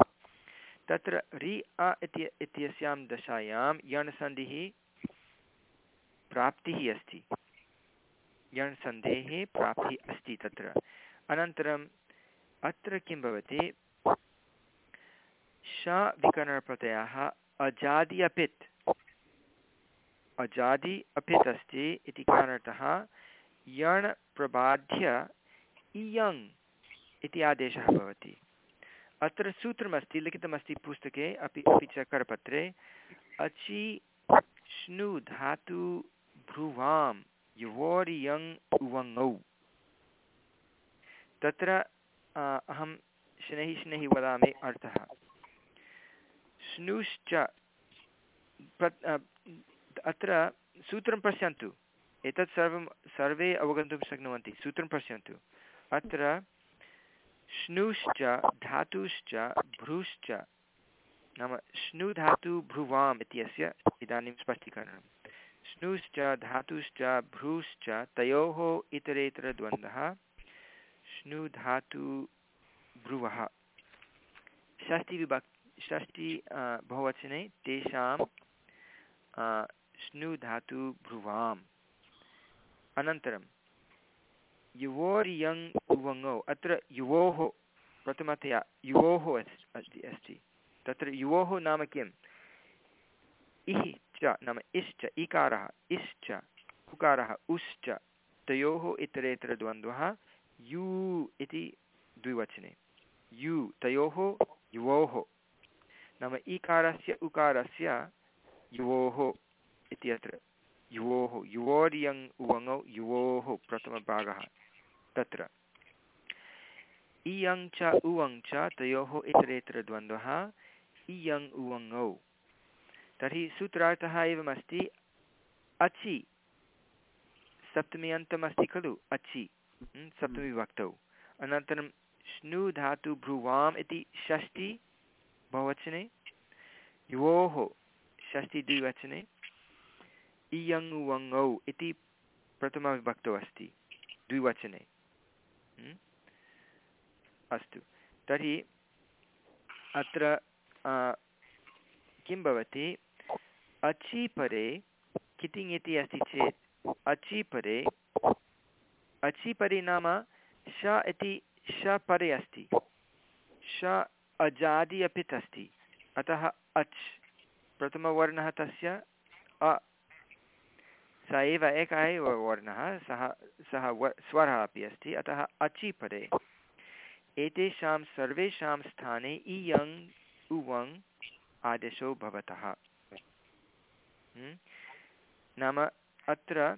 तत्र रि, अ इति, इत्यस्यां दशायां यण् सन्धिः प्राप्तिः अस्ति। यण् सन्धेः प्राप्तिः अस्ति तत्र। अनन्तरम् अत्र किं भवति? श विकरणप्रत्ययः अजादि अपित्। अजादि अपित् अस्ति इति कारणतः यण् प्रबाध्य इयङ् इति आदेशः भवति। अत्र सूत्रमस्ति, लिखितमस्ति पुस्तके, अपि अपि च करपत्रे, अचि श्नु धातु भ्रुवां युवोरियङ् उवङौ तत्र अहं शनैः शनैः वदामि अर्थः। स्नुश्च अत्र सूत्रं पश्यन्तु। एतत् सर्वं, सर्वे अवगन्तुं शक्नुवन्ति। सूत्रं पश्यन्तु। अत्र श्नुश्च धातुश्च, भ्रूश्च, नाम श्नु धातु भ्रुवाम् इत्यस्य इदानीं स्पष्टीकरणं श्नुश्च धातुश्च भ्रूश्च तयोः इतरेतरद्वन्द्वः श्नु धातु भ्रुवः षष्टिविभक् षष्टि बहुवचने तेषां श्नु धातु भ्रुवाम् अनन्तरं, युवोर्यङ् उवङौ अत्र युवोः, प्रथमतया युवोः अस्ति अस्ति। तत्र युवोः नाम किम्? इः च नाम इश्च, इकारः, इश्च, उकारः, उश्च, तयोः इतरेतरद्वन्द्वः, यू इति द्विवचने। यु, तयोः, युवोः। नाम इकारस्य उकारस्य, युवोः इति अत्र। युवोः, युवोर्यङ्, उवङौ, युवोः प्रथमभागः तत्र। इयङ् च, उवङ् च, तयोः इतरेतरद्वन्द्वः इयङ् उवङौ। तर्हि सूत्रार्थः एवमस्ति अचि। सप्तमी अन्तमस्ति खलु अचि। सप्तमीविभक्तौ अनन्तरं स्नु धातु भ्रुवाम् इति षष्टि बहुवचने युवोः षष्टि द्विवचने इयङ् वङौ इति प्रथमविभक्तौ अस्ति द्विवचने। अस्तु। तर्हि अत्र किं भवति? अचि परे कितिङ् इति अस्ति चेत्। अचि परे अचि परे नाम श इति श परे अस्ति। श अजादि अपित् अस्ति अतः अच्, प्रथमवर्णः तस्य, अ। स एव एकः एव वर्णः, सः सः व, स्वरः अपि अस्ति। अतः अचि पदे एतेषां सर्वेषां स्थाने इयङ् उवङ् आदेशो भवतः? नाम अत्र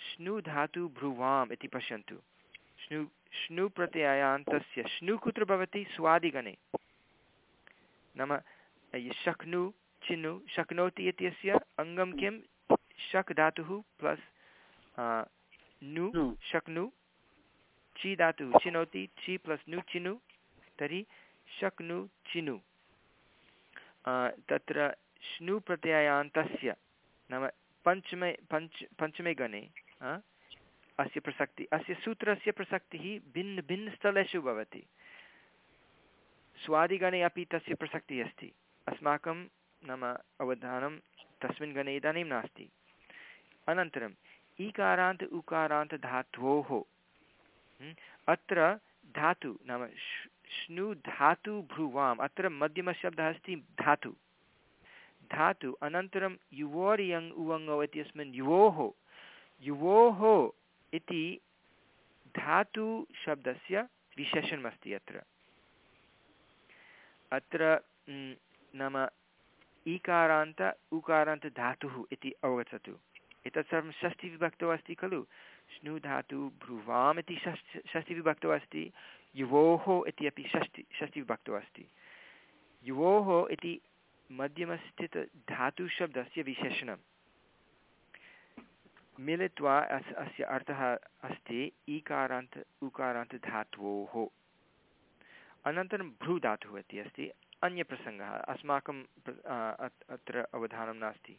श्नु धातु भ्रुवाम् इति पश्यन्तु। श्नु श्नु प्रत्ययान्तस्य श्नु कुत्र भवति? स्वादिगणे। नाम शक्नु चिनु शक्नोति इत्यस्य अङ्गं किं? शक् धातुः प्लस् नु शक्नु चि धातुः। चिनोति चि प्लस् नु चिनु। तर्हि शक्नु चिनु। तत्र श्नु प्रत्ययान्तस्य नाम पञ्चमे, पञ्च, पञ्चमे गणे अस्य प्रसक्तिः, अस्य सूत्रस्य प्रसक्तिः भिन्नभिन्नस्थलेषु भवति। स्वादिगणे अपि तस्य प्रसक्तिः अस्ति। अस्माकं नाम अवधानं तस्मिन् गणे इदानीं नास्ति। अनन्तरम् ईकारान्त उकारान्त धात्वोः अत्र धातु नाम श्नु धातु भ्रुवाम्, अत्र मध्यमशब्दः अस्ति धातु। धातु, अनन्तरं युवोर्यङ् उवङौ इत्यस्मिन् युवोः। युवोः इति धातुशब्दस्य विशेषणमस्ति अत्र। अत्र नाम ईकारान्त, उकारान्त धातुः इति अवगच्छतु। एतत् सर्वं षष्ठिविभक्तौ अस्ति खलु। स्नु धातु भ्रुवाम् इति षष्ठ षष्ठिविभक्तौ अस्ति। युवोः इति अपि षष्ठि, षष्ठिविभक्तौ अस्ति। युवोः इति मध्यमस्थितधातुशब्दस्य विशेषणं मिलित्वा अस्, अस्य अर्थः अस्ति ईकारान्त उकारान्तधातोः अनन्तरं भ्रूधातुः इति अस्ति, अन्यप्रसङ्गः, अस्माकं अत्र अवधानं नास्ति।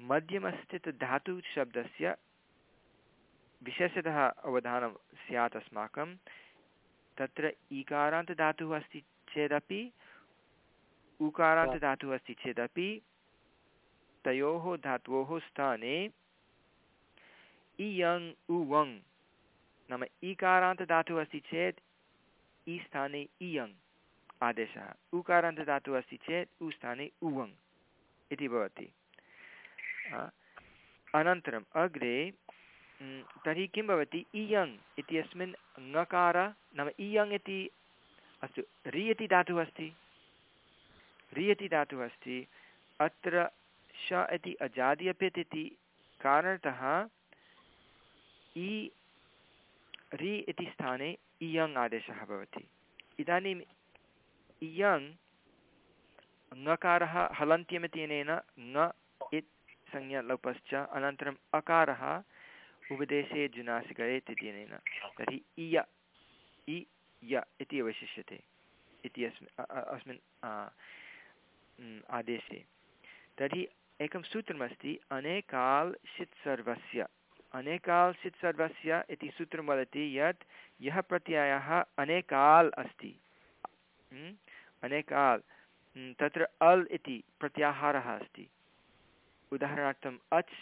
मध्यमस्थितधातुशब्दस्य विशेषतः अवधानं स्यात् अस्माकं, तत्र ईकारान्तधातुः अस्ति चेदपि उकारान्तधातुः अस्ति चेदपि तयोः धातोः स्थाने इयङ् उवङ् नाम ईकारान्तधातुः अस्ति चेत् इ स्थाने इयङ् आदेशः। उकारान्तधातुः अस्ति चेत् उ स्थाने उवङ् इति भवति। अनन्तरम् अग्रे तर्हि किं भवति? इयङ् इत्यस्मिन् ङकार नाम इयङ् इति अस्तु रि इति धातुः अस्ति। रि इति धातुः अस्ति। अत्र श इति अजादि अपित् इति कारणतः इ, रि इति स्थाने इयङ् आदेशः भवति। इदानीम् इयङ् ङकारः हलन्त्यमित्यनेन ङ इत् संज्ञालोपश्च अनन्तरम् अकारः उपदेशे जुनासिकरेत् इत्यनेन। तर्हि इय, इ, य इति अवशिष्यते। इति अस्मिन् अस्मिन् आदेशे। तर्हि एकं सूत्रमस्ति, अनेकाल् षित् सर्वस्य। अनेकाल् षित् सर्वस्य इति सूत्रं वदति यत् यः प्रत्ययः अनेकाल् अस्ति। अनेकाल्। तत्र अल् इति प्रत्याहारः अस्ति। उदाहरणार्थम्, अच्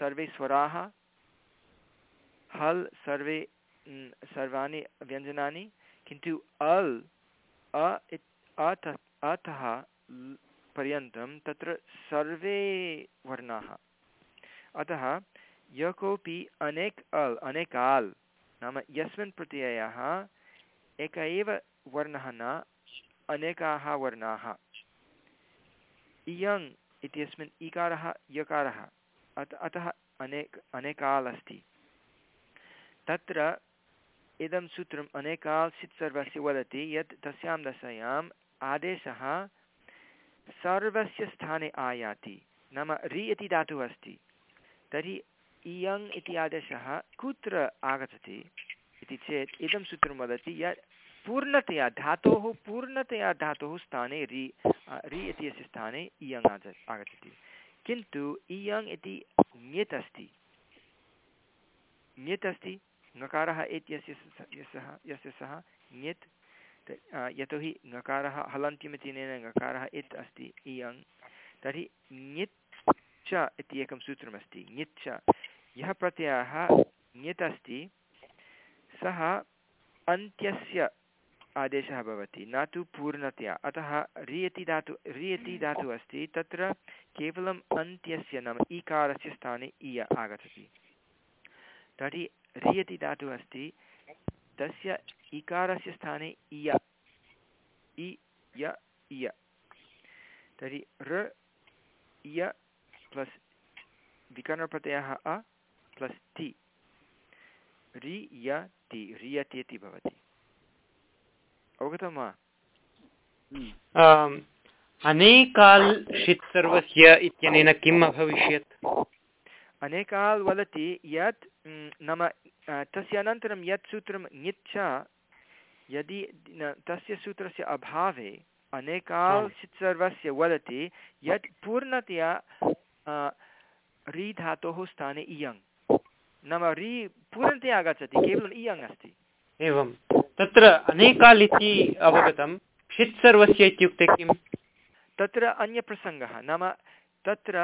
सर्वे स्वराः, हल् सर्वे सर्वाणि व्यञ्जनानि, किन्तु अल् अ अतः पर्यन्तं तत्र सर्वे वर्णाः। अतः, यः कोऽपि अनेक् अल्, अनेकाल् नाम यस्मिन् प्रत्ययः एक एव वर्णः न, अनेकाः वर्णाः। इयङ् इत्यस्मिन् इकारः, यकारः, अत, अतः अनेक, अनेकाल् अस्ति। तत्र इदं सूत्रम् अनेकाल्सित् सर्वस्य वदति, यत् तस्यां दशायाम् आदेशः सर्वस्य स्थाने आयाति। नाम रि इति धातुः अस्ति। तर्हि इयङ् इति आदेशः कुत्र आगच्छति इति चेत् इदं सूत्रं वदति। यत् पूर्णतया धातोः पूर्णतया धातोः स्थाने रि रि इत्यस्य स्थाने इयङ् आग आगच्छति। किन्तु इयङ् इति ङित् अस्ति। ङित् अस्ति। ङकारः इत्यस्य सः यस्य सः ङित्। यतोहि ङकारः हलन्त्यमित्यनेन ङकारः इत् अस्ति इयङ् तर्हि ङित् च इति एकं सूत्रमस्ति, ङित् च। यः प्रत्ययः ङित् अस्ति, सः अन्त्यस्य आदेशः भवति, न तु पूर्णतया। अतः रियति धातु रियति धातुः अस्ति, तत्र केवलम् अन्त्यस्य नाम, ईकारस्य स्थाने इय आगच्छति। तर्हि रियति धातुः अस्ति, तस्य इकारस्य स्थाने इय इ य। इय तर्हि र इय प्लस् विकरणप्रत्ययः अ प्लस् ति। रि य ति। रियति इति भवति। अवगतं वा। अनेकाल् षित् सर्वस्य इत्यनेन किम् अभविष्यत्? अनेकाल् वदति यत् नाम तस्य अनन्तरं यत् सूत्रं ङिच्छ यदि तस्य सूत्रस्य अभावे अनेकाल् षित् सर्वस्य वदति यत् पूर्णतया रि धातोः स्थाने इयङ्। नाम रि पूर्णतया आगच्छति केवलम् इयङ् अस्ति। एवं। तत्र अनेकाल् इति अवगतं षित् सर्वस्य इत्युक्ते किम्? तत्र अन्यप्रसङ्गः नाम तत्र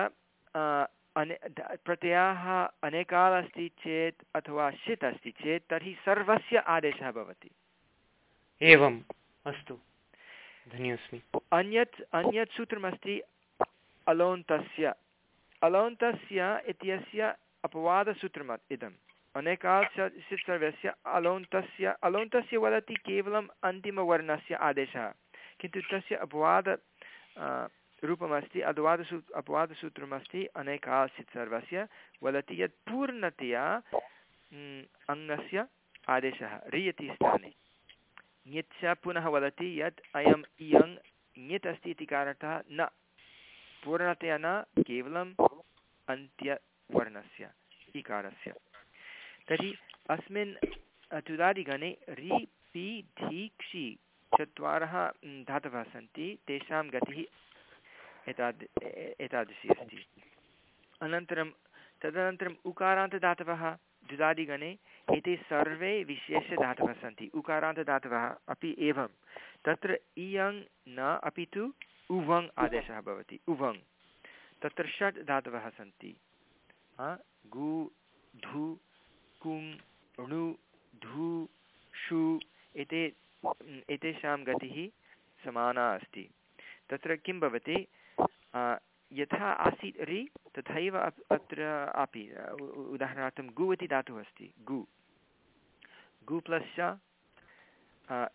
अने प्रत्ययः अनेकाल् अस्ति चेत् अथवा षित् अस्ति चेत् तर्हि सर्वस्य आदेशः भवति। एवम्, अस्तु। धन्योस्मि अन्यत् अन्यत् सूत्रमस्ति अलोन्तस्य। अलोन्तस्य इत्यस्य अपवादसूत्रम् इदम्। अनेकात् सर्वस्य अलोन्तस्य अलोन्तस्य वदति केवलम् अन्तिमवर्णस्य आदेशः। किन्तु तस्य अपवाद रूपमस्ति, अपवादसू, अपवादसूत्रमस्ति अनेकासित् सर्वस्य वदति यत् पूर्णतया अङ्गस्य आदेशः, रियति स्थाने। ङित् पुनः वदति यत् अयम् इयङ् ङित् अस्ति इति कारणतः न। पूर्णतया न, केवलम् अन्त्यवर्णस्य इकारस्य। तर्हि अस्मिन् तुदादिगणे रि, पि धी क्षि चत्वारः धातवः सन्ति, तेषां गतिः एताद् एतादृशी अस्ति। अनन्तरं तदनन्तरम् उकारान्तदातवः द्विदादिगणे एते सर्वे विशेषधातवः सन्ति। उकारान्तदातवः अपि एवं। तत्र इयङ् न, अपि तु उवङ् आदेशः भवति। उवङ्। तत्र षट् धातवः सन्ति। गु, धु, कुङ्, णु, धु, षु एते, एतेषां गतिः समाना अस्ति। तत्र किं भवति? यथा आसीत् रि तथैव अत्र अपि उदाहरणार्थं गु इति धातुः अस्ति, गु। गु प्लस् च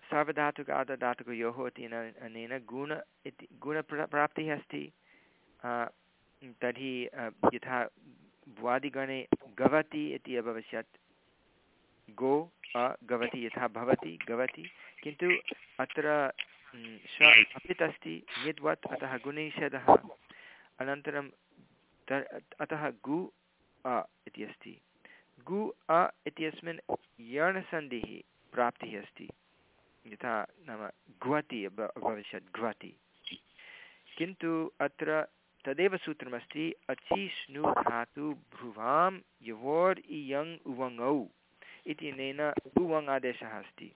सार्वधातुक आदधातुकयोः इति अनेन गुण इति गुणप्राप्तिः अस्ति तर्हि यथा भ्वादिगणे गवति इति अभविष्यत्, गो, अ, गवति यथा भवति, गवति, किन्तु अत्र श अपित् अस्ति यद्वत् अतः गुणनिषेधः अनन्तरं अतः गु अ इति अस्ति। गु अ इत्यस्मिन् यणसन्धिः प्राप्तिः अस्ति। यथा नाम घ्वति अभविष्यत् घ्वति किन्तु अत्र तदेव सूत्रमस्ति अचिष्णु धातु भ्रुवां यवोर् इयङ् उवङौ इत्यनेन उवङ् आदेशः अस्ति।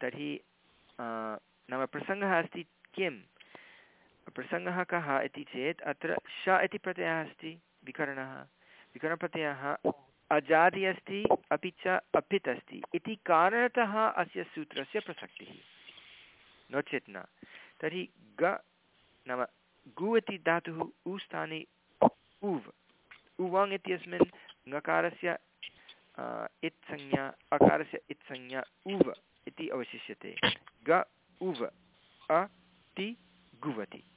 तर्हि नाम प्रसङ्गः अस्ति किं प्रसङ्गः कः इति चेत् अत्र श इति प्रत्ययः अस्ति, विकरणः। विकरणप्रत्ययः अजादि अस्ति, अपि च अपित् अस्ति। इति कारणतः अस्य सूत्रस्य प्रसक्तिः। नो चेत् न। तर्हि ग नाम गु इति धातुः उ स्थाने उव्। उवाङ् इत्यस्मिन् ङकारस्य इत्संज्ञा अकारस्य इत्संज्ञा उव् इति अवशिष्यते। ग, उव्। अ, ति, गुवति।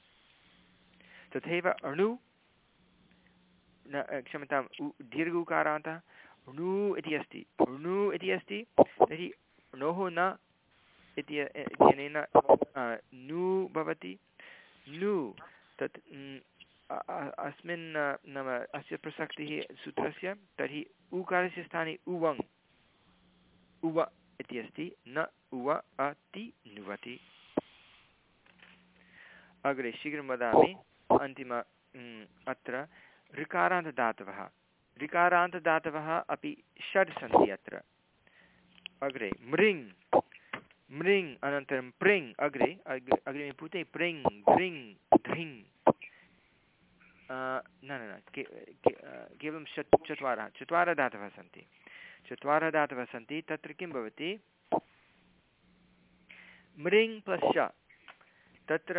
तथैव अणु न क्षम्यताम् दीर्घ उकारान्तः णु इति अस्ति। णु इति अस्ति, तर्हि णोः न इति इत्यनेन नु भवति। नु तत् अस्मिन् नाम अस्य प्रसक्तिः सूत्रस्य, तर्हि उकारस्य स्थाने उवङ्, उव इति अस्ति। न उव अति नुवति। अग्रे शीघ्रं वदामि। अन्तिम अत्र ऋकारान्तदातवः। ऋकारान्तदातवः अपि षड् सन्ति अत्र। अग्रे, मृङ् मृङ्, अनन्तरं प्रिङ्, अग्रे अग्रिमे पुटे प्रिङ् ध्रिङ्। ध्रिङ् न न केवलं चत् चत्वारः चत्वारः धातवः सन्ति चत्वारः धातवः सन्ति। तत्र किं भवति? मृङ् प्लस् तत्र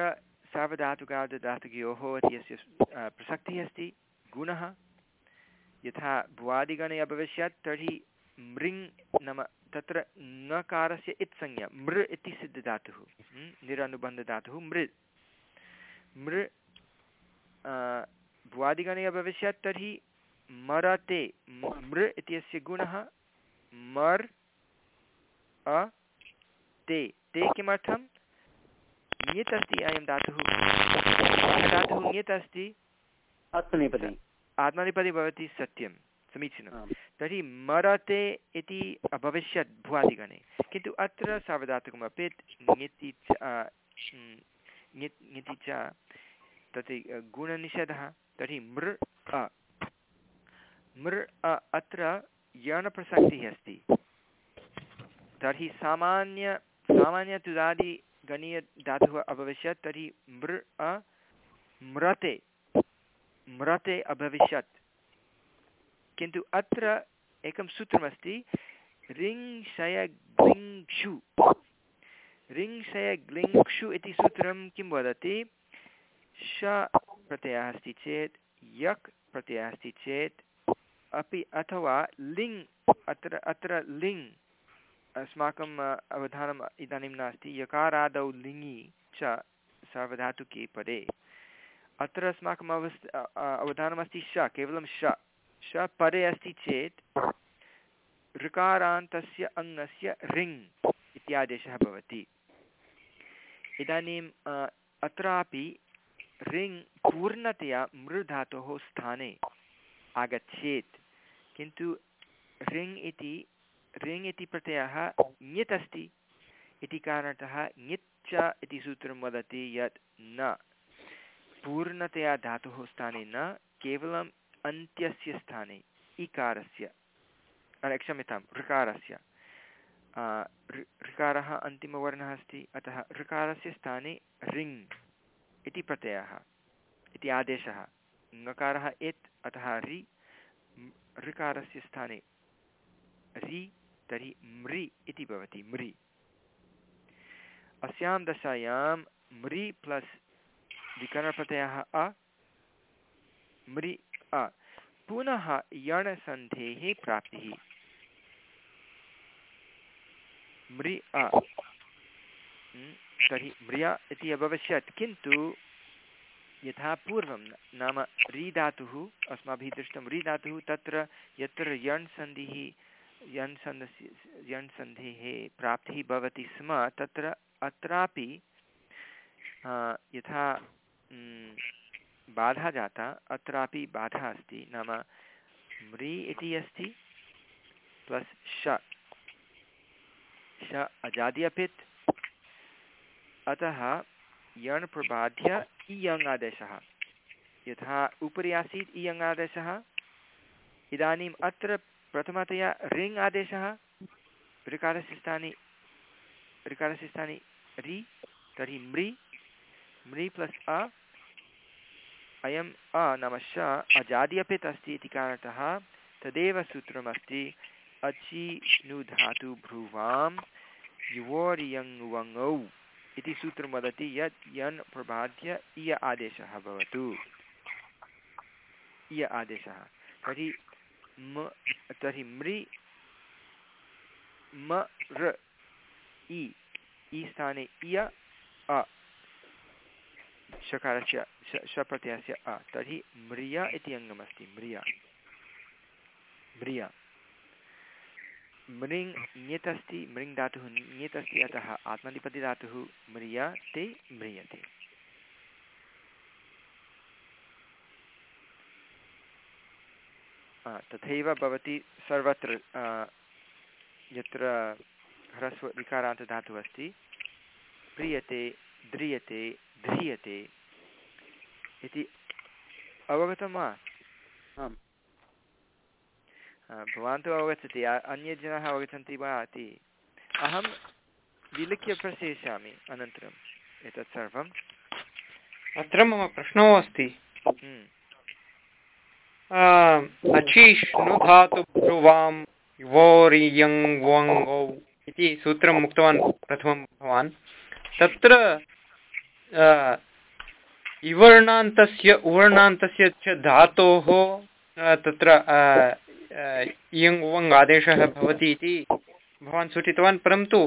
सावधातुकार्धधातुकयोः इत्यस्य प्रसक्तिः अस्ति। गुणः, यथा भुवादिगणे अभविष्यत्, तर्हि मृङ् नाम तत्र ङकारस्य इत्संज्ञा मृ इति सिद्धधातुः निरनुबन्धधातुः, मृ। मृ भुवादिगणे अभविष्यत्, तर्हि मरते, मृ इत्यस्य गुणः, मर्, अ, ते। ते किमर्थं ङित् अस्ति अयं धातुः धातुः ङित् अस्ति। आत्मनेपदी। आत्मनेपदी भवति सत्यं समीचीनं। तर्हि मरते इति अभविष्यत् भुवादिगणे। किन्तु अत्र सावधातुकम् अपि ङिति च ङिति च तत् गुणनिषेधः। तर्हि मृ अ। मृ अ अत्र यणप्रसक्तिः अस्ति। तर्हि सामान्य सामान्यतुदादिगणीयधातुः अभविष्यत् तर्हि मृ अ मृते म्रते अभविष्यत्। किन्तु अत्र एकं सूत्रमस्ति रिङ्क्षय ग्लिङ्क्षु रिङ्क्षय ग्लिङ्क्षु इति सूत्रं किं वदति? श प्रत्ययः अस्ति चेत्, यक् प्रत्ययः अस्ति चेत्, अपि अथवा लिङ्, अत्र अत्र लिङ्। अस्माकम् अवधानम् इदानीं नास्ति। यकारादौ लिङि च सार्वधातुके पदे। अत्र अस्माकम् अवस् अवधानमस्ति श, केवलं श। श परे अस्ति चेत् ऋकारान्तस्य अङ्गस्य रिङ् इत्यादेशः भवति। इदानीम् अत्रापि रिङ् पूर्णतया मृधातोः स्थाने आगच्छेत्। किन्तु रिङ् इति रिङ् इति प्रत्ययः ङित् अस्ति इति कारणतः ङित् च इति सूत्रं वदति यत् न पूर्णतया धातुः स्थाने न केवलं अन्त्यस्य स्थाने इकारस्य क्षम्यतां ऋकारस्य ऋकारः अन्तिमवर्णः अस्ति अतः ऋकारस्य स्थाने रिङ् इति प्रत्ययः इति आदेशः ङकारः एत् अतः रि ऋकारस्य स्थाने रि तर्हि म्रि इति भवति म्रि अस्यां दशायां म्रि प्लस् विकरणप्रत्ययः अ म्रि अ। पुनः यणसन्धेः प्राप्तिः। म्रि अ। तर्हि म्रिया इति अभविष्यत्, किन्तु यथा पूर्वं नाम रीधातुः अस्माभिः दृष्टं रीधातुः तत्र यत्र यण् सन्धिः यन् सन्धस्य प्राप्तिः भवति स्म, तत्र अत्रापि यथा बाधा जाता, अत्रापि बाधा अस्ति, नाम म्रि इति अस्ति, प्लस् श। श अजादि अपित् अतः यण् प्रबाध्य इयङ् आदेशः यथा उपरि आसीत् इयङ् आदेशः इदानीम् अत्र प्रथमतया ऋङ् आदेशः ऋकारस्य स्थाने ऋकारस्य स्थाने रि, तर्हि म्रि म्रि प्लस् अ, अयम् अ नाम श अजादि अपित् अस्ति इति कारणतः तदेव सूत्रमस्ति। अचि नु धातु भ्रुवां युवोरियङ् वङौ इति सूत्रं वदति यत् यन् प्रबाद्य इय आदेशः भवतु। इय आदेशः। तर्हि म, तर्हि मृ, म, र, इ इ स्थाने इय अ। शकारस्य शप्रत्ययस्य अ। तर्हि म्रिय इति अङ्गमस्ति म्रिय म्रिय मृङ् ञ्यत् अस्ति मृङ् धातुः ञ्यत् अस्ति अतः आत्मनिपतिधातुः म्रियते म्रियते तथैव भवति सर्वत्र यत्र ह्रस्व विकारान्तधातुः अस्ति प्रियते ध्रियते ध्रियते इति अवगतं वा? आम्। भवान् तु अवगच्छति अन्ये जनाः अवगच्छन्ति वा इति। अहं विलिख्य प्रेषयिष्यामि अनन्तरम् एतत् सर्वम्। अत्र मम प्रश्नो अस्ति। अचिष्णुधातु ब्रुवां वोरियङ् वङ्गौ इति सूत्रम् उक्तवान्, प्रथमं भवान् तत्र इवर्णान्तस्य, उवर्णान्तस्य च धातोः तत्र इयङ् उवङ् आदेशः भवति इति भवान् सूचितवान्, परन्तु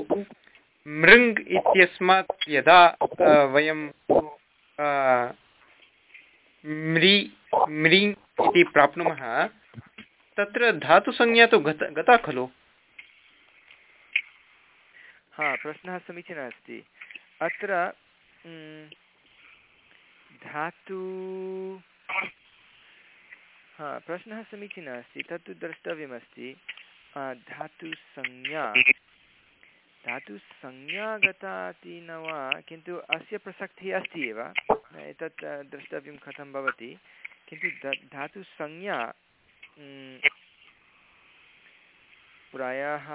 मृङ् इत्यस्मात् यदा वयं म्रि म्रि इति प्राप्नुमः। तत्र धातुसंज्ञा तु गत खलु। हा, प्रश्नः समीचीनः अस्ति। अत्र धातु, हा, प्रश्नः समीचीनः अस्ति। तत्तु द्रष्टव्यमस्ति। धातुसंज्ञा। धातुसंज्ञा गता इति न वा, किन्तु अस्य प्रसक्तिः अस्ति एव। एतत् द्रष्टव्यं कथं भवति? किन्तु द धातुसंज्ञा प्रायः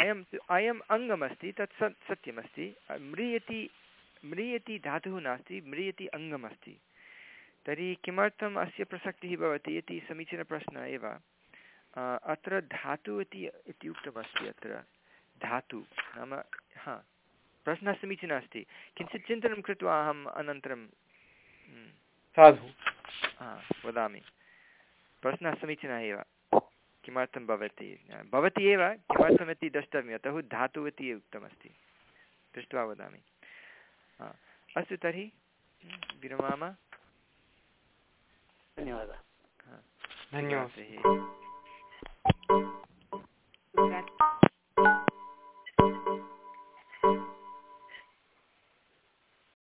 अयम् अयम् अङ्गमस्ति, तत् सत्, सत्यमस्ति। म्रियति म्रियति धातुः नास्ति, म्रियति अङ्गमस्ति। तर्हि किमर्थम् अस्य प्रसक्तिः भवति इति समीचीनप्रश्नः एव। अत्र धातु इति इति उक्तमस्ति अत्र। धातु नाम, हा, प्रश्नः समीचीनः अस्ति। किञ्चित् चिन्तनं कृत्वा अहम् अनन्तरं साधु। हा वदामि। प्रश्नः समीचीनः एव। किमर्थं भवति? भवति एव किमर्थमिति द्रष्टव्यम् अतः धातु इति उक्तमस्ति। दृष्ट्वा वदामि। अस्तु तर्हि विरमाम धन्यवादः। धन्यवादः।